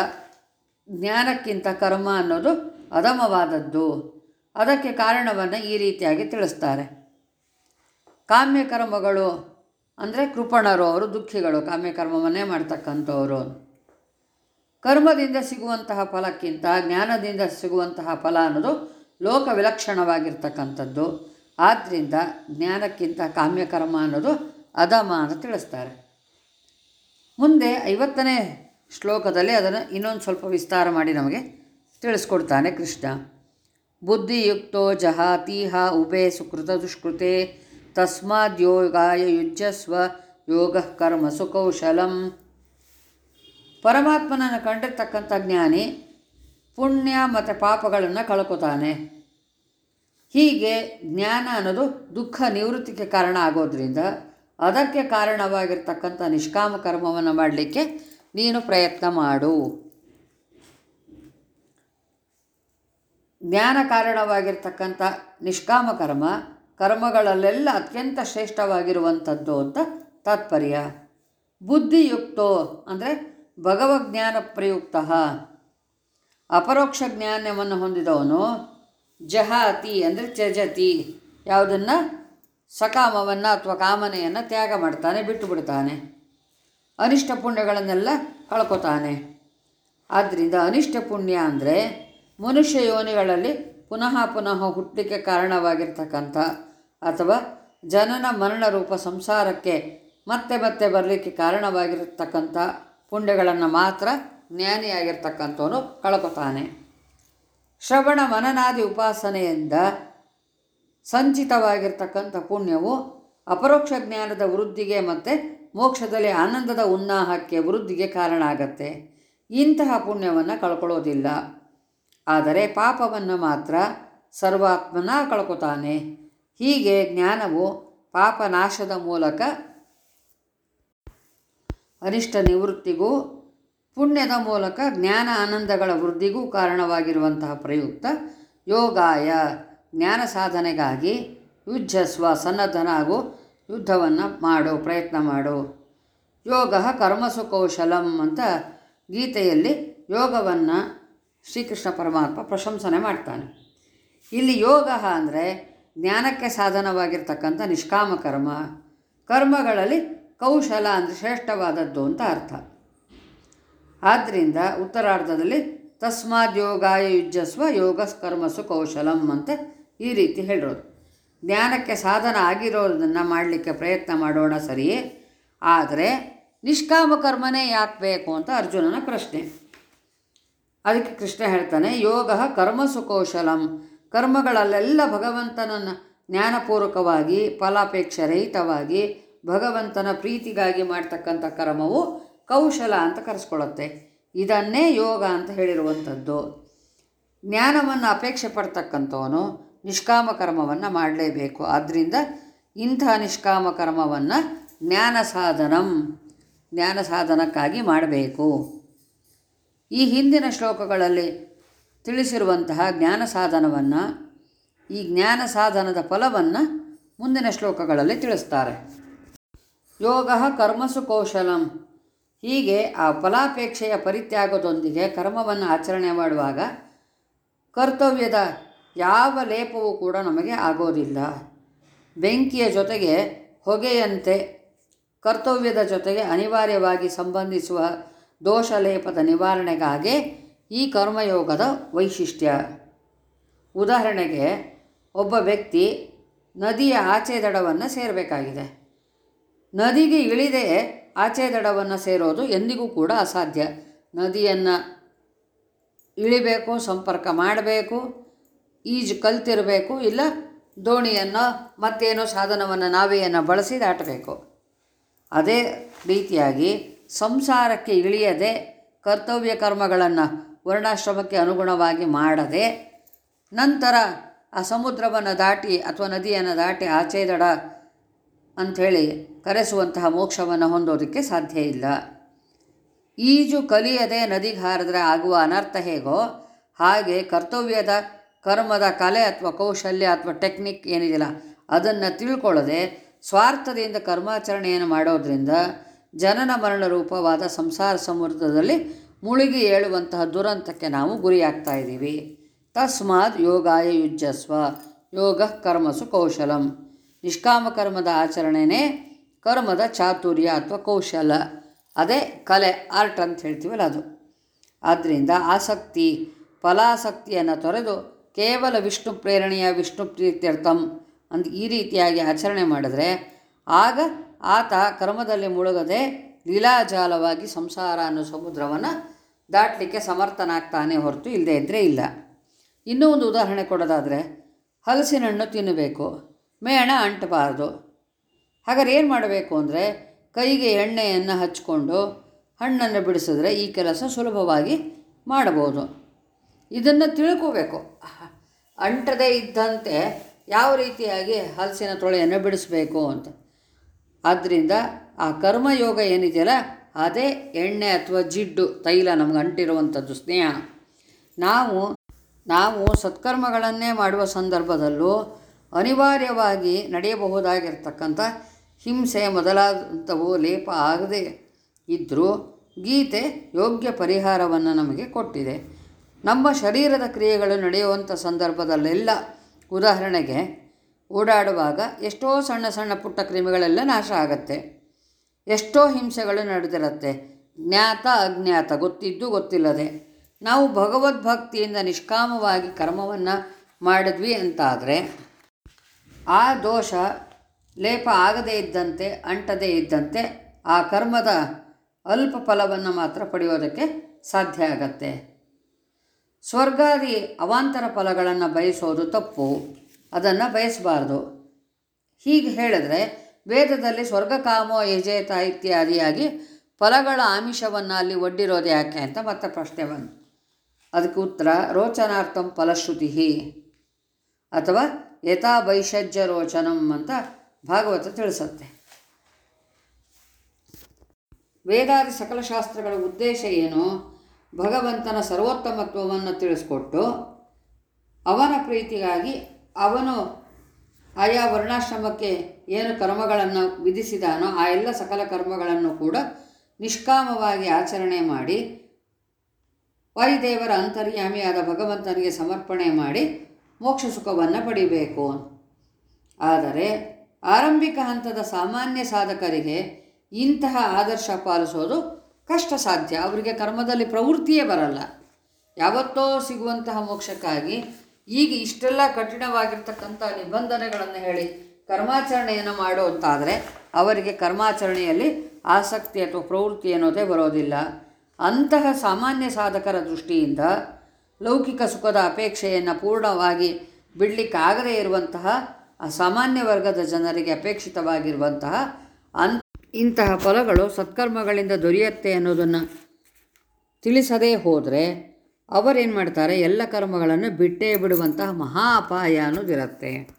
ಜ್ಞಾನಕ್ಕಿಂತ ಕರ್ಮ ಅನ್ನೋದು ಅಧಮವಾದದ್ದು ಅದಕ್ಕೆ ಕಾರಣವನ್ನು ಈ ರೀತಿಯಾಗಿ ತಿಳಿಸ್ತಾರೆ. ಕಾಮ್ಯ ಕರ್ಮಗಳು ಅಂದರೆ ಕೃಪಣರು ಅವರು, ದುಃಖಿಗಳು, ಕಾಮ್ಯಕರ್ಮವನ್ನೇ ಮಾಡ್ತಕ್ಕಂಥವರು. ಕರ್ಮದಿಂದ ಸಿಗುವಂತಹ ಫಲಕ್ಕಿಂತ, ಜ್ಞಾನದಿಂದ ಸಿಗುವಂತಹ ಫಲ ಅನ್ನೋದು ಲೋಕ ವಿಲಕ್ಷಣವಾಗಿರ್ತಕ್ಕಂಥದ್ದು. ಆದ್ದರಿಂದ ಜ್ಞಾನಕ್ಕಿಂತ ಕಾಮ್ಯಕರ್ಮ ಅನ್ನೋದು ಅಧಮ ಅಂತ ತಿಳಿಸ್ತಾರೆ. ಮುಂದೆ ಐವತ್ತನೇ ಶ್ಲೋಕದಲ್ಲಿ ಅದನ್ನು ಇನ್ನೊಂದು ಸ್ವಲ್ಪ ವಿಸ್ತಾರ ಮಾಡಿ ನಮಗೆ ತಿಳಿಸ್ಕೊಡ್ತಾನೆ ಕೃಷ್ಣ. ಬುದ್ಧಿಯುಕ್ತೋ ಜಹಾತೀಹ ದುಷ್ಕೃತೆ ತಸ್ಮಾದ ಯೋಗಾಯ ಯುಜ್ಯಸ್ವ ಯೋಗ ಕರ್ಮ ಸುಕೌಶಲಂ. ಪರಮಾತ್ಮನನ್ನು ಕಂಡಿರ್ತಕ್ಕಂಥ ಜ್ಞಾನಿ ಪುಣ್ಯ ಮತ್ತು ಪಾಪಗಳನ್ನು ಕಳ್ಕೊತಾನೆ. ಹೀಗೆ ಜ್ಞಾನ ಅನ್ನೋದು ದುಃಖ ನಿವೃತ್ತಿಗೆ ಕಾರಣ ಆಗೋದ್ರಿಂದ ಅದಕ್ಕೆ ಕಾರಣವಾಗಿರ್ತಕ್ಕಂಥ ನಿಷ್ಕಾಮ ಕರ್ಮವನ್ನು ಮಾಡಲಿಕ್ಕೆ ನೀನು ಪ್ರಯತ್ನ ಮಾಡು. ಜ್ಞಾನ ಕಾರಣವಾಗಿರ್ತಕ್ಕಂಥ ನಿಷ್ಕಾಮ ಕರ್ಮ, ಕರ್ಮಗಳಲ್ಲೆಲ್ಲ ಅತ್ಯಂತ ಶ್ರೇಷ್ಠವಾಗಿರುವಂಥದ್ದು ಅಂತ ತಾತ್ಪರ್ಯ. ಬುದ್ಧಿಯುಕ್ತೋ ಅಂದರೆ ಭಗವಜ್ಞಾನ ಪ್ರಯುಕ್ತ ಅಪರೋಕ್ಷ ಜ್ಞಾನವನ್ನು ಹೊಂದಿದವನು ಜಹಾತಿ ಅಂದರೆ ತ್ಯಜತಿ, ಯಾವುದನ್ನು ಸಕಾಮವನ್ನು ಅಥವಾ ಕಾಮನೆಯನ್ನು ತ್ಯಾಗ ಮಾಡ್ತಾನೆ, ಬಿಟ್ಟು ಬಿಡ್ತಾನೆ. ಅನಿಷ್ಟ ಪುಣ್ಯಗಳನ್ನೆಲ್ಲ ಕಳ್ಕೊತಾನೆ. ಆದ್ದರಿಂದ ಅನಿಷ್ಟ ಪುಣ್ಯ ಅಂದರೆ ಮನುಷ್ಯ ಯೋನಿಗಳಲ್ಲಿ ಪುನಃ ಪುನಃ ಹುಟ್ಟಲಿಕ್ಕೆ ಕಾರಣವಾಗಿರ್ತಕ್ಕಂಥ ಅಥವಾ ಜನನ ಮರಣ ರೂಪ ಸಂಸಾರಕ್ಕೆ ಮತ್ತೆ ಮತ್ತೆ ಬರಲಿಕ್ಕೆ ಕಾರಣವಾಗಿರತಕ್ಕಂಥ ಪುಣ್ಯಗಳನ್ನು ಮಾತ್ರ ಜ್ಞಾನಿಯಾಗಿರ್ತಕ್ಕಂಥವನು ಕಳ್ಕೊತಾನೆ. ಶ್ರವಣ ಮನನಾದಿ ಉಪಾಸನೆಯಿಂದ ಸಂಚಿತವಾಗಿರ್ತಕ್ಕಂಥ ಪುಣ್ಯವು ಅಪರೋಕ್ಷ ಜ್ಞಾನದ ವೃದ್ಧಿಗೆ ಮತ್ತು ಮೋಕ್ಷದಲ್ಲಿ ಆನಂದದ ಉನ್ನಾಹಕ್ಕೆ ವೃದ್ಧಿಗೆ ಕಾರಣ ಆಗತ್ತೆ ಇಂತಹ ಪುಣ್ಯವನ್ನು ಕಳ್ಕೊಳ್ಳೋದಿಲ್ಲ. ಆದರೆ ಪಾಪವನ್ನು ಮಾತ್ರ ಸರ್ವಾತ್ಮನ ಕಳ್ಕೊತಾನೆ. ಹೀಗೆ ಜ್ಞಾನವು ಪಾಪನಾಶದ ಮೂಲಕ ಅನಿಷ್ಟ ನಿವೃತ್ತಿಗೂ, ಪುಣ್ಯದ ಮೂಲಕ ಜ್ಞಾನ ಆನಂದಗಳ ವೃದ್ಧಿಗೂ ಕಾರಣವಾಗಿರುವಂತಹ ಪ್ರಯುಕ್ತ ಯೋಗಾಯ ಜ್ಞಾನ ಸಾಧನೆಗಾಗಿ ಯುಜ್ಜಸ್ವ ಸನ್ನದ್ಧನಾಗು ಯುದ್ಧವನ್ನು ಮಾಡು ಪ್ರಯತ್ನ ಮಾಡು. ಯೋಗ ಕರ್ಮಸು ಕೌಶಲಂ ಅಂತ ಗೀತೆಯಲ್ಲಿ ಯೋಗವನ್ನು ಶ್ರೀಕೃಷ್ಣ ಪರಮಾತ್ಮ ಪ್ರಶಂಸನೆ ಮಾಡ್ತಾನೆ. ಇಲ್ಲಿ ಯೋಗ ಅಂದರೆ ಜ್ಞಾನಕ್ಕೆ ಸಾಧನವಾಗಿರ್ತಕ್ಕಂಥ ನಿಷ್ಕಾಮ ಕರ್ಮ. ಕರ್ಮಗಳಲ್ಲಿ ಕೌಶಲ ಅಂದರೆ ಶ್ರೇಷ್ಠವಾದದ್ದು ಅಂತ ಅರ್ಥ. ಆದ್ದರಿಂದ ಉತ್ತರಾರ್ಧದಲ್ಲಿ ತಸ್ಮಾದ್ ಯೋಗಾಯ ಯುಜ್ಜಸ್ವ ಯೋಗ ಕರ್ಮಸು ಕೌಶಲಂ ಅಂತ ಈ ರೀತಿ ಹೇಳಿರೋದು. ಜ್ಞಾನಕ್ಕೆ ಸಾಧನ ಆಗಿರೋದನ್ನು ಮಾಡಲಿಕ್ಕೆ ಪ್ರಯತ್ನ ಮಾಡೋಣ ಸರಿಯೇ. ಆದರೆ ನಿಷ್ಕಾಮ ಕರ್ಮನೇ ಯಾಕೆ ಬೇಕು ಅಂತ ಅರ್ಜುನನ ಪ್ರಶ್ನೆ. ಅದಕ್ಕೆ ಕೃಷ್ಣ ಹೇಳ್ತಾನೆ, ಯೋಗ ಕರ್ಮ ಸುಕೌಶಲಂ. ಕರ್ಮಗಳಲ್ಲೆಲ್ಲ ಭಗವಂತನನ್ನು ಜ್ಞಾನಪೂರ್ವಕವಾಗಿ, ಫಲಾಪೇಕ್ಷ ರಹಿತವಾಗಿ, ಭಗವಂತನ ಪ್ರೀತಿಗಾಗಿ ಮಾಡ್ತಕ್ಕಂಥ ಕರ್ಮವು ಕೌಶಲ ಅಂತ ಕರೆಸ್ಕೊಳ್ಳುತ್ತೆ. ಇದನ್ನೇ ಯೋಗ ಅಂತ ಹೇಳಿರುವಂಥದ್ದು. ಜ್ಞಾನವನ್ನು ಅಪೇಕ್ಷೆ ಪಡ್ತಕ್ಕಂಥವನು ನಿಷ್ಕಾಮ ಕರ್ಮವನ್ನು ಮಾಡಲೇಬೇಕು. ಆದ್ದರಿಂದ ಇಂಥ ನಿಷ್ಕಾಮ ಕರ್ಮವನ್ನು ಜ್ಞಾನ ಸಾಧನಂ. ಜ್ಞಾನ ಸಾಧನಕ್ಕಾಗಿ ಮಾಡಬೇಕು. ಈ ಹಿಂದಿನ ಶ್ಲೋಕಗಳಲ್ಲಿ ತಿಳಿಸಿರುವಂತಹ ಜ್ಞಾನ ಸಾಧನವನ್ನು, ಈ ಜ್ಞಾನ ಸಾಧನದ ಫಲವನ್ನು ಮುಂದಿನ ಶ್ಲೋಕಗಳಲ್ಲಿ ತಿಳಿಸ್ತಾರೆ. ಯೋಗ ಕರ್ಮಸು ಕೌಶಲಂ. ಹೀಗೆ ಆ ಫಲಾಪೇಕ್ಷೆಯ ಪರಿತ್ಯಾಗದೊಂದಿಗೆ ಕರ್ಮವನ್ನು ಆಚರಣೆ ಮಾಡುವಾಗ ಕರ್ತವ್ಯದ ಯಾವ ಲೇಪವೂ ಕೂಡ ನಮಗೆ ಆಗೋದಿಲ್ಲ. ಬೆಂಕಿಯ ಜೊತೆಗೆ ಹೊಗೆಯಂತೆ ಕರ್ತವ್ಯದ ಜೊತೆಗೆ ಅನಿವಾರ್ಯವಾಗಿ ಸಂಬಂಧಿಸುವ ದೋಷ ಲೇಪದ ನಿವಾರಣೆಗಾಗಿ ಈ ಕರ್ಮಯೋಗದ ವೈಶಿಷ್ಟ್ಯ. ಉದಾಹರಣೆಗೆ, ಒಬ್ಬ ವ್ಯಕ್ತಿ ನದಿಯ ಆಚೆ ದಡವನ್ನು ಸೇರಬೇಕಾಗಿದೆ. ನದಿಗೆ ಇಳಿದೇ ಆಚೆ ದಡವನ್ನು ಸೇರೋದು ಎಂದಿಗೂ ಕೂಡ ಅಸಾಧ್ಯ. ನದಿಯನ್ನು ಇಳಿಬೇಕು, ಸಂಪರ್ಕ ಮಾಡಬೇಕು, ಈಜು ಕಲ್ತಿರಬೇಕು, ಇಲ್ಲ ದೋಣಿಯನ್ನು ಮತ್ತೇನೋ ಸಾಧನವನ್ನು ನಾವೆಯನ್ನು ಬಳಸಿ ದಾಟಬೇಕು. ಅದೇ ರೀತಿಯಾಗಿ ಸಂಸಾರಕ್ಕೆ ಇಳಿಯದೆ ಕರ್ತವ್ಯ ಕರ್ಮಗಳನ್ನು ವರ್ಣಾಶ್ರಮಕ್ಕೆ ಅನುಗುಣವಾಗಿ ಮಾಡದೆ ನಂತರ ಆ ಸಮುದ್ರವನ್ನು ದಾಟಿ ಅಥವಾ ನದಿಯನ್ನು ದಾಟಿ ಆಚೆ ದಡ ಅಂಥೇಳಿ ಕರೆಸುವಂತಹ ಮೋಕ್ಷವನ್ನು ಹೊಂದೋದಕ್ಕೆ ಸಾಧ್ಯ ಇಲ್ಲ. ಈಜು ಕಲಿಯದೆ ನದಿಗೆ ಹಾರಿದ್ರೆ ಆಗುವ ಅನರ್ಥ ಹೇಗೋ ಹಾಗೆ ಕರ್ತವ್ಯದ ಕರ್ಮದ ಕಲೆ ಅಥವಾ ಕೌಶಲ್ಯ ಅಥವಾ ಟೆಕ್ನಿಕ್ ಏನಿದೆಯಲ್ಲ ಅದನ್ನು ತಿಳ್ಕೊಳ್ಳದೆ ಸ್ವಾರ್ಥದಿಂದ ಕರ್ಮಾಚರಣೆಯನ್ನು ಮಾಡೋದ್ರಿಂದ ಜನನ ಮರಣ ರೂಪವಾದ ಸಂಸಾರ ಸಮುದ್ರದಲ್ಲಿ ಮುಳುಗಿ ಏಳುವಂತಹ ದುರಂತಕ್ಕೆ ನಾವು ಗುರಿಯಾಗ್ತಾ ಇದ್ದೀವಿ. ತಸ್ಮಾತ್ ಯೋಗಾಯ ಯುಜಸ್ವ ಯೋಗ ಕರ್ಮಸು ಕೌಶಲಂ. ನಿಷ್ಕಾಮ ಕರ್ಮದ ಆಚರಣೆನೇ ಕರ್ಮದ ಚಾತುರ್ಯ ಅಥವಾ ಕೌಶಲ. ಅದೇ ಕಲೆ, ಆರ್ಟ್ ಅಂತ ಹೇಳ್ತೀವಲ್ಲ ಅದು. ಆದ್ದರಿಂದ ಆಸಕ್ತಿ, ಫಲಾಸಕ್ತಿಯನ್ನು ತೊರೆದು ಕೇವಲ ವಿಷ್ಣು ಪ್ರೇರಣೆಯ ವಿಷ್ಣು ಪ್ರೀತ್ಯರ್ಥಂ ಅಂತ ಈ ರೀತಿಯಾಗಿ ಆಚರಣೆ ಮಾಡಿದ್ರೆ ಆಗ ಆತ ಕರ್ಮದಲ್ಲಿ ಮುಳುಗದೆ ಲೀಲಾಜಾಲವಾಗಿ ಸಂಸಾರ ಅನ್ನೋ ಸಮುದ್ರವನ್ನು ದಾಟಲಿಕ್ಕೆ ಸಮರ್ಥನಾಗ್ತಾನೆ ಹೊರತು ಇಲ್ಲದೇ ಇದ್ದರೆ ಇಲ್ಲ. ಇನ್ನೂ ಒಂದು ಉದಾಹರಣೆ ಕೊಡೋದಾದರೆ ಹಲಸಿನ ಹಣ್ಣು ತಿನ್ನಬೇಕು ಮೇಣ ಅಂಟಬಾರ್ದು. ಹಾಗಾದ್ರೆ ಏನು ಮಾಡಬೇಕು ಅಂದರೆ, ಕೈಗೆ ಎಣ್ಣೆಯನ್ನು ಹಚ್ಕೊಂಡು ಹಣ್ಣನ್ನು ಬಿಡಿಸಿದ್ರೆ ಈ ಕೆಲಸ ಸುಲಭವಾಗಿ ಮಾಡಬಹುದು. ಇದನ್ನು ತಿಳ್ಕೋಬೇಕು. ಅಂಟದೇ ಇದ್ದಂತೆ ಯಾವ ರೀತಿಯಾಗಿ ಹಲಸಿನ ತೊಳೆಯನ್ನು ಬಿಡಿಸಬೇಕು ಅಂತ. ಆದ್ದರಿಂದ ಆ ಕರ್ಮಯೋಗ ಏನಿದೆಯಲ್ಲ, ಅದೇ ಎಣ್ಣೆ ಅಥವಾ ಜಿಡ್ಡು, ತೈಲ ನಮ್ಗೆ ಅಂಟಿರುವಂಥದ್ದು ಸ್ನೇಹ. ನಾವು ನಾವು ಸತ್ಕರ್ಮಗಳನ್ನೇ ಮಾಡುವ ಸಂದರ್ಭದಲ್ಲೂ ಅನಿವಾರ್ಯವಾಗಿ ನಡೆಯಬಹುದಾಗಿರ್ತಕ್ಕಂಥ ಹಿಂಸೆ ಮೊದಲಾದಂಥವು ಲೇಪ ಆಗದೆ ಇದ್ದರೂ ಗೀತೆ ಯೋಗ್ಯ ಪರಿಹಾರವನ್ನು ನಮಗೆ ಕೊಟ್ಟಿದೆ. ನಮ್ಮ ಶರೀರದ ಕ್ರಿಯೆಗಳು ನಡೆಯುವಂಥ ಸಂದರ್ಭದಲ್ಲೆಲ್ಲ ಉದಾಹರಣೆಗೆ ಓಡಾಡುವಾಗ ಎಷ್ಟೋ ಸಣ್ಣ ಸಣ್ಣ ಪುಟ್ಟ ಕ್ರಿಮಿಗಳೆಲ್ಲ ನಾಶ ಆಗತ್ತೆ. ಎಷ್ಟೋ ಹಿಂಸೆಗಳು ನಡೆದಿರುತ್ತೆ. ಜ್ಞಾತ, ಅಜ್ಞಾತ ಗೊತ್ತಿದ್ದು ಗೊತ್ತಿಲ್ಲದೆ. ನಾವು ಭಗವದ್ಭಕ್ತಿಯಿಂದ ನಿಷ್ಕಾಮವಾಗಿ ಕರ್ಮವನ್ನು ಮಾಡಿದ್ವಿ ಅಂತಾದರೆ, ಆ ದೋಷ ಲೇಪ ಆಗದೇ ಇದ್ದಂತೆ, ಅಂಟದೇ ಇದ್ದಂತೆ ಆ ಕರ್ಮದ ಅಲ್ಪ ಫಲವನ್ನು ಮಾತ್ರ ಪಡೆಯೋದಕ್ಕೆ ಸಾಧ್ಯ ಆಗತ್ತೆ. ಸ್ವರ್ಗಾದಿ ಅವಾಂತರ ಫಲಗಳನ್ನು ಬಯಸೋದು ತಪ್ಪು. ಅದನ್ನು ಬಯಸಬಾರ್ದು. ಹೀಗೆ ಹೇಳಿದ್ರೆ ವೇದದಲ್ಲಿ ಸ್ವರ್ಗಕಾಮೋ ಯಜೇತ ಇತ್ಯಾದಿಯಾಗಿ ಫಲಗಳ ಆಮಿಷವನ್ನು ಅಲ್ಲಿ ಒಡ್ಡಿರೋದು ಯಾಕೆ ಅಂತ ಮತ್ತೆ ಪ್ರಶ್ನೆ ಬಂತು. ಅದಕ್ಕೆ ಉತ್ತರ, ರೋಚನಾರ್ಥಂ ಫಲಶ್ರುತಿ ಅಥವಾ ಯಥಾ ವೈಷಜ್ಯ ರೋಚನಂ ಅಂತ ಭಾಗವತ ತಿಳಿಸುತ್ತೆ. ವೇದಾದಿ ಸಕಲ ಶಾಸ್ತ್ರಗಳ ಉದ್ದೇಶ ಏನು? ಭಗವಂತನ ಸರ್ವೋತ್ತಮತ್ವವನ್ನು ತಿಳಿಸ್ಕೊಟ್ಟು ಅವನ ಪ್ರೀತಿಗಾಗಿ ಅವನು ಆಯಾ ವರ್ಣಾಶ್ರಮಕ್ಕೆ ಏನು ಕರ್ಮಗಳನ್ನು ವಿಧಿಸಿದಾನೋ ಆ ಎಲ್ಲ ಸಕಲ ಕರ್ಮಗಳನ್ನು ಕೂಡ ನಿಷ್ಕಾಮವಾಗಿ ಆಚರಣೆ ಮಾಡಿ ವಾಯುದೇವರ ಅಂತರ್ಯಾಮಿಯಾದ ಭಗವಂತನಿಗೆ ಸಮರ್ಪಣೆ ಮಾಡಿ ಮೋಕ್ಷ ಸುಖವನ್ನು ಪಡಿಬೇಕು. ಆದರೆ ಆರಂಭಿಕ ಹಂತದ ಸಾಮಾನ್ಯ ಸಾಧಕರಿಗೆ ಇಂತಹ ಆದರ್ಶ ಪಾಲಿಸೋದು ಕಷ್ಟ ಸಾಧ್ಯ. ಅವರಿಗೆ ಕರ್ಮದಲ್ಲಿ ಪ್ರವೃತ್ತಿಯೇ ಬರಲ್ಲ. ಯಾವತ್ತೋ ಸಿಗುವಂತಹ ಮೋಕ್ಷಕ್ಕಾಗಿ ಈಗ ಇಷ್ಟೆಲ್ಲ ಕಠಿಣವಾಗಿರ್ತಕ್ಕಂಥ ನಿಬಂಧನೆಗಳನ್ನು ಹೇಳಿ ಕರ್ಮಾಚರಣೆಯನ್ನು ಮಾಡೋ ಅಂತಾದರೆ ಅವರಿಗೆ ಕರ್ಮಾಚರಣೆಯಲ್ಲಿ ಆಸಕ್ತಿ ಅಥವಾ ಪ್ರವೃತ್ತಿ ಅನ್ನೋದೇ ಬರೋದಿಲ್ಲ. ಅಂತಹ ಸಾಮಾನ್ಯ ಸಾಧಕರ ದೃಷ್ಟಿಯಿಂದ ಲೌಕಿಕ ಸುಖದ ಅಪೇಕ್ಷೆಯನ್ನು ಪೂರ್ಣವಾಗಿ ಬಿಡಲಿಕ್ಕಾಗದೇ ಇರುವಂತಹ ಅಸಾಮಾನ್ಯ ಸಾಮಾನ್ಯ ವರ್ಗದ ಜನರಿಗೆ ಅಪೇಕ್ಷಿತವಾಗಿರುವಂತಹ ಅನ್, ಇಂತಹ ಫಲಗಳು ಸತ್ಕರ್ಮಗಳಿಂದ ದೊರೆಯುತ್ತೆ ಅನ್ನೋದನ್ನು ತಿಳಿಸದೇ ಹೋದರೆ ಅವರೇನು ಮಾಡ್ತಾರೆ? ಎಲ್ಲ ಕರ್ಮಗಳನ್ನು ಬಿಟ್ಟೇ ಬಿಡುವಂತಹ ಮಹಾ ಅಪಾಯ ಅನ್ನೋದಿರುತ್ತೆ.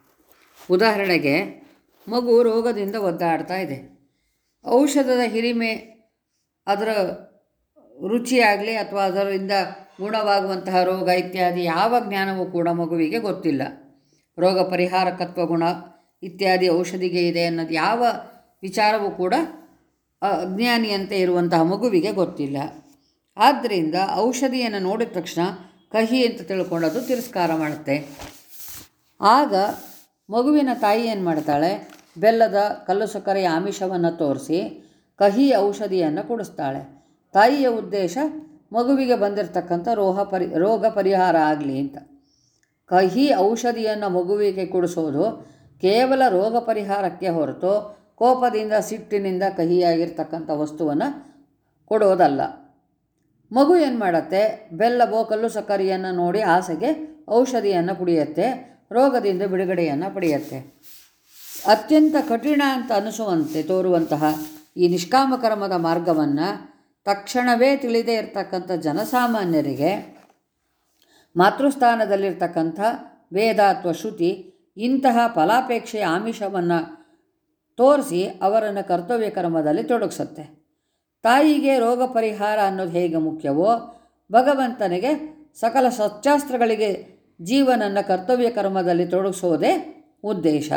ಉದಾಹರಣೆಗೆ, ಮಗು ರೋಗದಿಂದ ಒದ್ದಾಡ್ತಾ ಇದೆ. ಔಷಧದ ಹಿರಿಮೆ ಅದರ ರುಚಿಯಾಗಲಿ ಅಥವಾ ಅದರಿಂದ ಗುಣವಾಗುವಂತಹ ರೋಗ ಇತ್ಯಾದಿ ಯಾವ ಜ್ಞಾನವೂ ಕೂಡ ಮಗುವಿಗೆ ಗೊತ್ತಿಲ್ಲ. ರೋಗ ಪರಿಹಾರಕತ್ವ ಗುಣ ಇತ್ಯಾದಿ ಔಷಧಿಗೆ ಇದೆ ಅನ್ನೋದು ಯಾವ ವಿಚಾರವೂ ಕೂಡ ಅಜ್ಞಾನಿಯಂತೆ ಇರುವಂತಹ ಮಗುವಿಗೆ ಗೊತ್ತಿಲ್ಲ. ಆದ್ದರಿಂದ ಔಷಧಿಯನ್ನು ನೋಡಿದ ತಕ್ಷಣ ಕಹಿ ಅಂತ ತಿಳ್ಕೊಂಡದು ತಿರಸ್ಕಾರ ಮಾಡುತ್ತೆ. ಆಗ ಮಗುವಿನ ತಾಯಿ ಏನು ಮಾಡ್ತಾಳೆ? ಬೆಲ್ಲದ ಕಲ್ಲು ಸಕ್ಕರೆಯ ಆಮಿಷವನ್ನು ತೋರಿಸಿ ಕಹಿ ಔಷಧಿಯನ್ನು ಕೊಡಿಸ್ತಾಳೆ. ತಾಯಿಯ ಉದ್ದೇಶ ಮಗುವಿಗೆ ಬಂದಿರತಕ್ಕಂಥ ರೋಹ ಪರಿ, ರೋಗ ಪರಿಹಾರ ಆಗಲಿ ಅಂತ. ಕಹಿ ಔಷಧಿಯನ್ನು ಮಗುವಿಗೆ ಕೊಡಿಸೋದು ಕೇವಲ ರೋಗ ಪರಿಹಾರಕ್ಕೆ ಹೊರತು ಕೋಪದಿಂದ ಸಿಟ್ಟಿನಿಂದ ಕಹಿಯಾಗಿರ್ತಕ್ಕಂಥ ವಸ್ತುವನ್ನು ಕೊಡೋದಲ್ಲ. ಮಗು ಏನು ಮಾಡುತ್ತೆ? ಬೆಲ್ಲ, ಬೋಕಲ್ಲು, ಸಕ್ಕರೆಯನ್ನು ನೋಡಿ ಆಸೆಗೆ ಔಷಧಿಯನ್ನು ಕುಡಿಯುತ್ತೆ, ರೋಗದಿಂದ ಬಿಡುಗಡೆಯನ್ನು ಪಡೆಯುತ್ತೆ. ಅತ್ಯಂತ ಕಠಿಣ ಅಂತ ಅನಿಸುವಂತೆ ತೋರುವಂತಹ ಈ ನಿಷ್ಕಾಮ ಕರ್ಮದ ಮಾರ್ಗವನ್ನು ತಕ್ಷಣವೇ ತಿಳಿದೇ ಇರತಕ್ಕಂಥ ಜನಸಾಮಾನ್ಯರಿಗೆ ಮಾತೃಸ್ಥಾನದಲ್ಲಿರ್ತಕ್ಕಂಥ ವೇದ ಅಥವಾ ಶ್ರುತಿ ಇಂತಹ ಫಲಾಪೇಕ್ಷೆಯ ಆಮಿಷವನ್ನು ತೋರಿಸಿ ಅವರನ್ನು ಕರ್ತವ್ಯ ಕರ್ಮದಲ್ಲಿ ತೊಡಗಿಸುತ್ತೆ. ತಾಯಿಗೆ ರೋಗ ಪರಿಹಾರ ಅನ್ನೋದು ಹೇಗೆ ಮುಖ್ಯವೋ, ಭಗವಂತನಿಗೆ ಸಕಲ ಸತ್ಯಾಸ್ತ್ರಗಳಿಗೆ ಜೀವನನ್ನು ಕರ್ತವ್ಯ ಕರ್ಮದಲ್ಲಿ ತೊಡಗಿಸೋದೇ ಉದ್ದೇಶ.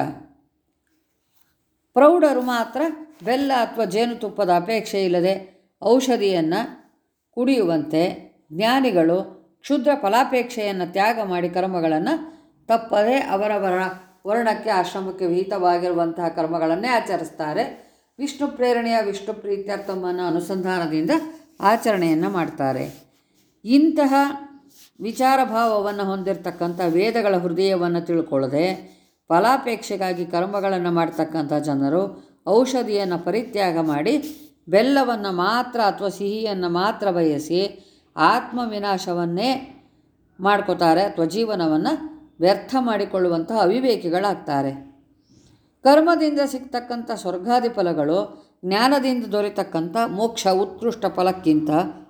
ಪ್ರೌಢರು ಮಾತ್ರ ಬೆಲ್ಲ ಅಥವಾ ಜೇನುತುಪ್ಪದ ಅಪೇಕ್ಷೆ ಇಲ್ಲದೆ ಔಷಧಿಯನ್ನು ಕುಡಿಯುವಂತೆ ಜ್ಞಾನಿಗಳು ಕ್ಷುದ್ರ ಫಲಾಪೇಕ್ಷೆಯನ್ನು ತ್ಯಾಗ ಮಾಡಿ ಕರ್ಮಗಳನ್ನು ತಪ್ಪದೆ ಅವರವರ ವರ್ಣಕ್ಕೆ ಆಶ್ರಮಕ್ಕೆ ವಿಹಿತವಾಗಿರುವಂತಹ ಕರ್ಮಗಳನ್ನೇ ಆಚರಿಸ್ತಾರೆ. ವಿಷ್ಣು ಪ್ರೇರಣೆಯ ವಿಷ್ಣು ಪ್ರೀತ್ಯರ್ಥಮನ ಅನುಸಂಧಾನದಿಂದ ಆಚರಣೆಯನ್ನು ಮಾಡ್ತಾರೆ. ಇಂತಹ ವಿಚಾರ ಭಾವವನ್ನು ಹೊಂದಿರತಕ್ಕಂಥ ವೇದಗಳ ಹೃದಯವನ್ನು ತಿಳ್ಕೊಳ್ಳದೆ ಫಲಾಪೇಕ್ಷೆಗಾಗಿ ಕರ್ಮಗಳನ್ನು ಮಾಡ್ತಕ್ಕಂಥ ಜನರು ಔಷಧಿಯನ್ನು ಪರಿತ್ಯಾಗ ಮಾಡಿ ಬೆಲ್ಲವನ್ನು ಮಾತ್ರ ಅಥವಾ ಸಿಹಿಯನ್ನು ಮಾತ್ರ ಬಯಸಿ ಆತ್ಮವಿನಾಶವನ್ನೇ ಮಾಡ್ಕೋತಾರೆ ಅಥವಾ ಜೀವನವನ್ನು ವ್ಯರ್ಥ ಮಾಡಿಕೊಳ್ಳುವಂತಹ ಅವಿವೇಕಿಗಳಾಗ್ತಾರೆ. ಕರ್ಮದಿಂದ ಸಿಗ್ತಕ್ಕಂಥ ಸ್ವರ್ಗಾದಿ ಫಲಗಳು, ಜ್ಞಾನದಿಂದ ದೊರೆತಕ್ಕಂಥ ಮೋಕ್ಷ ಉತ್ಕೃಷ್ಟ ಫಲಕ್ಕಿಂತ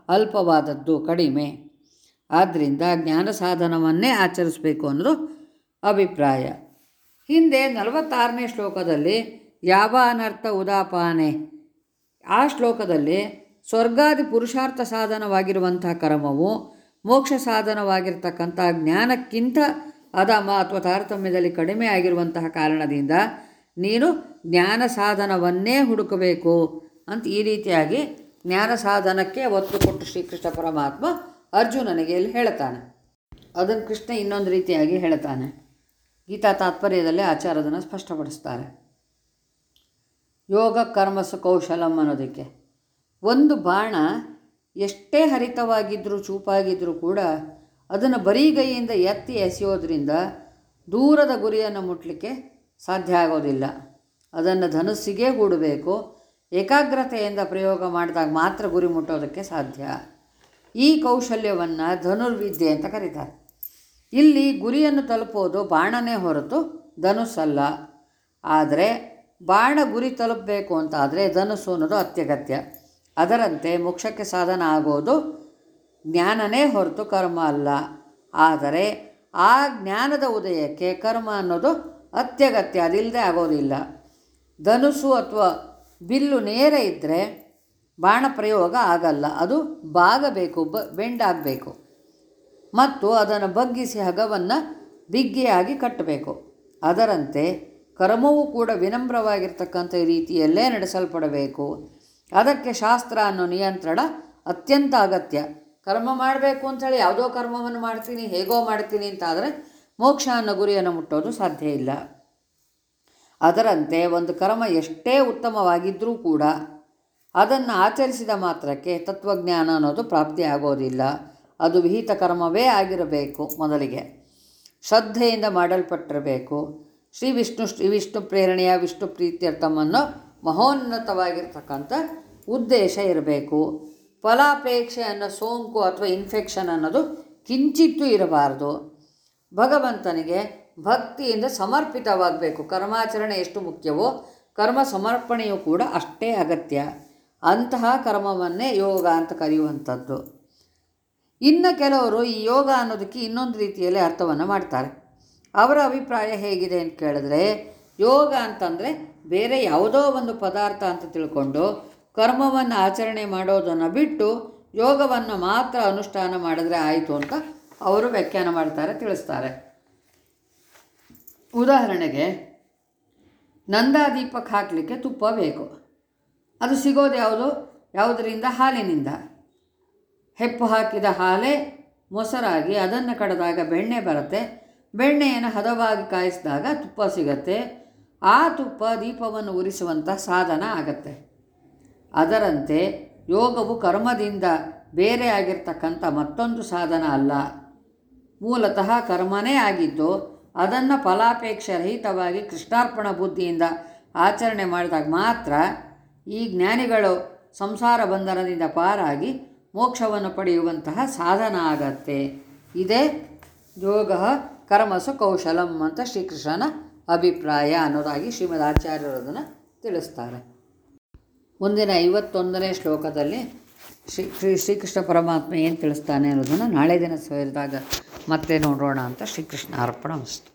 ಅಲ್ಪವಾದದ್ದು ಕಡಿಮೆ. ಆದ್ದರಿಂದ ಜ್ಞಾನ ಸಾಧನವನ್ನೇ ಆಚರಿಸಬೇಕು ಅನ್ನೋದು ಅಭಿಪ್ರಾಯ. ಹಿಂದೆ ನಲವತ್ತಾರನೇ ಶ್ಲೋಕದಲ್ಲಿ, ಯಾವ ಅನರ್ಥ ಉದಾಪಾನೆ? ಆ ಶ್ಲೋಕದಲ್ಲಿ, ಸ್ವರ್ಗಾದಿ ಪುರುಷಾರ್ಥ ಸಾಧನವಾಗಿರುವಂಥ ಕರ್ಮವು ಮೋಕ್ಷ ಸಾಧನವಾಗಿರ್ತಕ್ಕಂಥ ಜ್ಞಾನಕ್ಕಿಂತ ಅದಮ ಅಥವಾ ತಾರತಮ್ಯದಲ್ಲಿ ಕಡಿಮೆ ಆಗಿರುವಂತಹ ಕಾರಣದಿಂದ ನೀನು ಜ್ಞಾನ ಸಾಧನವನ್ನೇ ಹುಡುಕಬೇಕು ಅಂತ ಈ ರೀತಿಯಾಗಿ ಜ್ಞಾನ ಸಾಧನಕ್ಕೆ ಒತ್ತು ಕೊಟ್ಟು ಶ್ರೀಕೃಷ್ಣ ಪರಮಾತ್ಮ ಅರ್ಜುನನಿಗೆ ಇಲ್ಲಿ ಹೇಳ್ತಾನೆ ಅದನ್ನು ಕೃಷ್ಣ ಇನ್ನೊಂದು ರೀತಿಯಾಗಿ ಹೇಳ್ತಾನೆ ಗೀತಾ ತಾತ್ಪರ್ಯದಲ್ಲಿ ಆಚಾರದನ್ನು ಸ್ಪಷ್ಟಪಡಿಸ್ತಾರೆ. ಯೋಗ ಕರ್ಮಸು ಕೌಶಲಂ ಅನ್ನೋದಕ್ಕೆ. ಒಂದು ಬಾಣ ಎಷ್ಟೇ ಹರಿತವಾಗಿದ್ದರೂ ಚೂಪಾಗಿದ್ದರೂ ಕೂಡ ಅದನ್ನು ಬರೀಗೈಯಿಂದ ಎತ್ತಿ ಎಸೆಯೋದ್ರಿಂದ ದೂರದ ಗುರಿಯನ್ನು ಮುಟ್ಟಲಿಕ್ಕೆ ಸಾಧ್ಯ ಆಗೋದಿಲ್ಲ. ಅದನ್ನು ಧನುಸ್ಸಿಗೆ ಗೂಡಬೇಕು. ಏಕಾಗ್ರತೆಯಿಂದ ಪ್ರಯೋಗ ಮಾಡಿದಾಗ ಮಾತ್ರ ಗುರಿ ಮುಟ್ಟೋದಕ್ಕೆ ಸಾಧ್ಯ. ಈ ಕೌಶಲ್ಯವನ್ನು ಧನುರ್ವಿದ್ಯೆ ಅಂತ ಕರೀತಾರೆ. ಇಲ್ಲಿ ಗುರಿಯನ್ನು ತಲುಪೋದು ಬಾಣನೇ ಹೊರತು ಧನುಸ್ಸಲ್ಲ ಆದರೆ ಬಾಣ ಗುರಿ ತಲುಪಬೇಕು ಅಂತಾದರೆ ಧನುಸ್ಸು ಅನ್ನೋದು ಅತ್ಯಗತ್ಯ. ಅದರಂತೆ ಮೋಕ್ಷಕ್ಕೆ ಸಾಧನ ಆಗೋದು ಜ್ಞಾನನೇ ಹೊರತು ಕರ್ಮ ಅಲ್ಲ. ಆದರೆ ಆ ಜ್ಞಾನದ ಉದಯಕ್ಕೆ ಕರ್ಮ ಅನ್ನೋದು ಅತ್ಯಗತ್ಯ ಅದಿಲ್ಲದೆ ಆಗೋದಿಲ್ಲ. ಧನುಸು ಅಥವಾ ಬಿಲ್ಲು ನೇರ ಇದ್ದರೆ ಬಾಣ ಪ್ರಯೋಗ ಆಗಲ್ಲ. ಅದು ಬಾಗಬೇಕು, ಬ, ಬೆಂಡಾಗಬೇಕು. ಮತ್ತು ಅದನ್ನು ಬಗ್ಗಿಸಿ ಹಗವನ್ನು ಬಿಗ್ಗಿಯಾಗಿ ಕಟ್ಟಬೇಕು. ಅದರಂತೆ ಕರ್ಮವೂ ಕೂಡ ವಿನಮ್ರವಾಗಿರ್ತಕ್ಕಂಥ ರೀತಿಯಲ್ಲೇ ನಡೆಸಲ್ಪಡಬೇಕು. ಅದಕ್ಕೆ ಶಾಸ್ತ್ರ ಅನ್ನೋ ನಿಯಂತ್ರಣ ಅತ್ಯಂತ ಅಗತ್ಯ. ಕರ್ಮ ಮಾಡಬೇಕು ಅಂಥೇಳಿ ಯಾವುದೋ ಕರ್ಮವನ್ನು ಮಾಡ್ತೀನಿ, ಹೇಗೋ ಮಾಡ್ತೀನಿ ಅಂತಾದರೆ ಮೋಕ್ಷ ಅನ್ನೋ ಗುರಿಯನ್ನು ಮುಟ್ಟೋದು ಸಾಧ್ಯ ಇಲ್ಲ. ಅದರಂತೆ ಒಂದು ಕರ್ಮ ಎಷ್ಟೇ ಉತ್ತಮವಾಗಿದ್ದರೂ ಕೂಡ ಅದನ್ನು ಆಚರಿಸಿದ ಮಾತ್ರಕ್ಕೆ ತತ್ವಜ್ಞಾನ ಅನ್ನೋದು ಪ್ರಾಪ್ತಿ ಆಗೋದಿಲ್ಲ. ಅದು ವಿಹಿತ ಕರ್ಮವೇ ಆಗಿರಬೇಕು ಮೊದಲಿಗೆ. ಶ್ರದ್ಧೆಯಿಂದ ಮಾಡಲ್ಪಟ್ಟಿರಬೇಕು. ಶ್ರೀ ವಿಷ್ಣು ಶ್ರೀ ವಿಷ್ಣು ಪ್ರೇರಣೆಯ ವಿಷ್ಣು ಪ್ರೀತ್ಯರ್ಥಮನ್ನು ಮಹೋನ್ನತವಾಗಿರ್ತಕ್ಕಂಥ ಉದ್ದೇಶ ಇರಬೇಕು. ಫಲಾಪೇಕ್ಷೆ ಅನ್ನೋ ಸೋಂಕು ಅಥವಾ ಇನ್ಫೆಕ್ಷನ್ ಅನ್ನೋದು ಕಿಂಚಿತ್ತೂ ಇರಬಾರ್ದು. ಭಗವಂತನಿಗೆ ಭಕ್ತಿಯಿಂದ ಸಮರ್ಪಿತವಾಗಬೇಕು. ಕರ್ಮಾಚರಣೆ ಎಷ್ಟು ಮುಖ್ಯವೋ, ಕರ್ಮ ಸಮರ್ಪಣೆಯೂ ಕೂಡ ಅಷ್ಟೇ ಅಗತ್ಯ. ಅಂತಹ ಕರ್ಮವನ್ನೇ ಯೋಗ ಅಂತ ಕರೆಯುವಂಥದ್ದು. ಇನ್ನು ಕೆಲವರು ಈ ಯೋಗ ಅನ್ನೋದಕ್ಕೆ ಇನ್ನೊಂದು ರೀತಿಯಲ್ಲಿ ಅರ್ಥವನ್ನು ಮಾಡ್ತಾರೆ. ಅವರ ಅಭಿಪ್ರಾಯ ಹೇಗಿದೆ ಅಂತ ಕೇಳಿದ್ರೆ, ಯೋಗ ಅಂತಂದರೆ ಬೇರೆ ಯಾವುದೋ ಒಂದು ಪದಾರ್ಥ ಅಂತ ತಿಳ್ಕೊಂಡು ಕರ್ಮವನ್ನು ಆಚರಣೆ ಮಾಡೋದನ್ನು ಬಿಟ್ಟು ಯೋಗವನ್ನು ಮಾತ್ರ ಅನುಷ್ಠಾನ ಮಾಡಿದ್ರೆ ಆಯಿತು ಅಂತ ಅವರು ವ್ಯಾಖ್ಯಾನ ಮಾಡ್ತಾರೆ, ತಿಳಿಸ್ತಾರೆ. ಉದಾಹರಣೆಗೆ ನಂದಾದೀಪಕ್ಕೆ ಹಾಕಲಿಕ್ಕೆ ತುಪ್ಪ ಬೇಕು. ಅದು ಸಿಗೋದು ಯಾವುದು? ಯಾವುದರಿಂದ? ಹಾಲಿನಿಂದ. ಹೆಪ್ಪು ಹಾಕಿದ ಹಾಲೇ ಮೊಸರಾಗಿ ಅದನ್ನು ಕಡದಾಗ ಬೆಣ್ಣೆ ಬರುತ್ತೆ. ಬೆಣ್ಣೆಯನ್ನು ಹದವಾಗಿ ಕಾಯಿಸಿದಾಗ ತುಪ್ಪ ಸಿಗತ್ತೆ. ಆ ತುಪ್ಪ ದೀಪವನ್ನು ಉರಿಸುವಂಥ ಸಾಧನ ಆಗತ್ತೆ. ಅದರಂತೆ ಯೋಗವು ಕರ್ಮದಿಂದ ಬೇರೆ ಆಗಿರ್ತಕ್ಕಂಥ ಮತ್ತೊಂದು ಸಾಧನ ಅಲ್ಲ. ಮೂಲತಃ ಕರ್ಮನೇ ಆಗಿದ್ದು ಅದನ್ನು ಫಲಾಪೇಕ್ಷೆ ರಹಿತವಾಗಿ ಕೃಷ್ಣಾರ್ಪಣ ಬುದ್ಧಿಯಿಂದ ಆಚರಣೆ ಮಾಡಿದಾಗ ಮಾತ್ರ ಈ ಜ್ಞಾನಿಗಳು ಸಂಸಾರ ಬಂಧನದಿಂದ ಪಾರಾಗಿ ಮೋಕ್ಷವನ್ನು ಪಡೆಯುವಂತಹ ಸಾಧನ ಆಗತ್ತೆ. ಇದೇ ಯೋಗ ಕರ್ಮಸು ಕೌಶಲಂ ಅಂತ ಶ್ರೀಕೃಷ್ಣನ ಅಭಿಪ್ರಾಯ ಅನ್ನೋದಾಗಿ ಶ್ರೀಮದ್ ಆಚಾರ್ಯರು ಅದನ್ನು ತಿಳಿಸ್ತಾರೆ. ಮುಂದಿನ ಐವತ್ತೊಂದನೇ ಶ್ಲೋಕದಲ್ಲಿ ಶ್ರೀ ಶ್ರೀ ಶ್ರೀಕೃಷ್ಣ ಪರಮಾತ್ಮ ಏನು ತಿಳಿಸ್ತಾನೆ ಅನ್ನೋದನ್ನು ನಾಳೆ ದಿನ ಸೇರಿದಾಗ ಮತ್ತೆ ನೋಡೋಣ ಅಂತ ಶ್ರೀಕೃಷ್ಣ ಅರ್ಪಣ ವಸ್ತು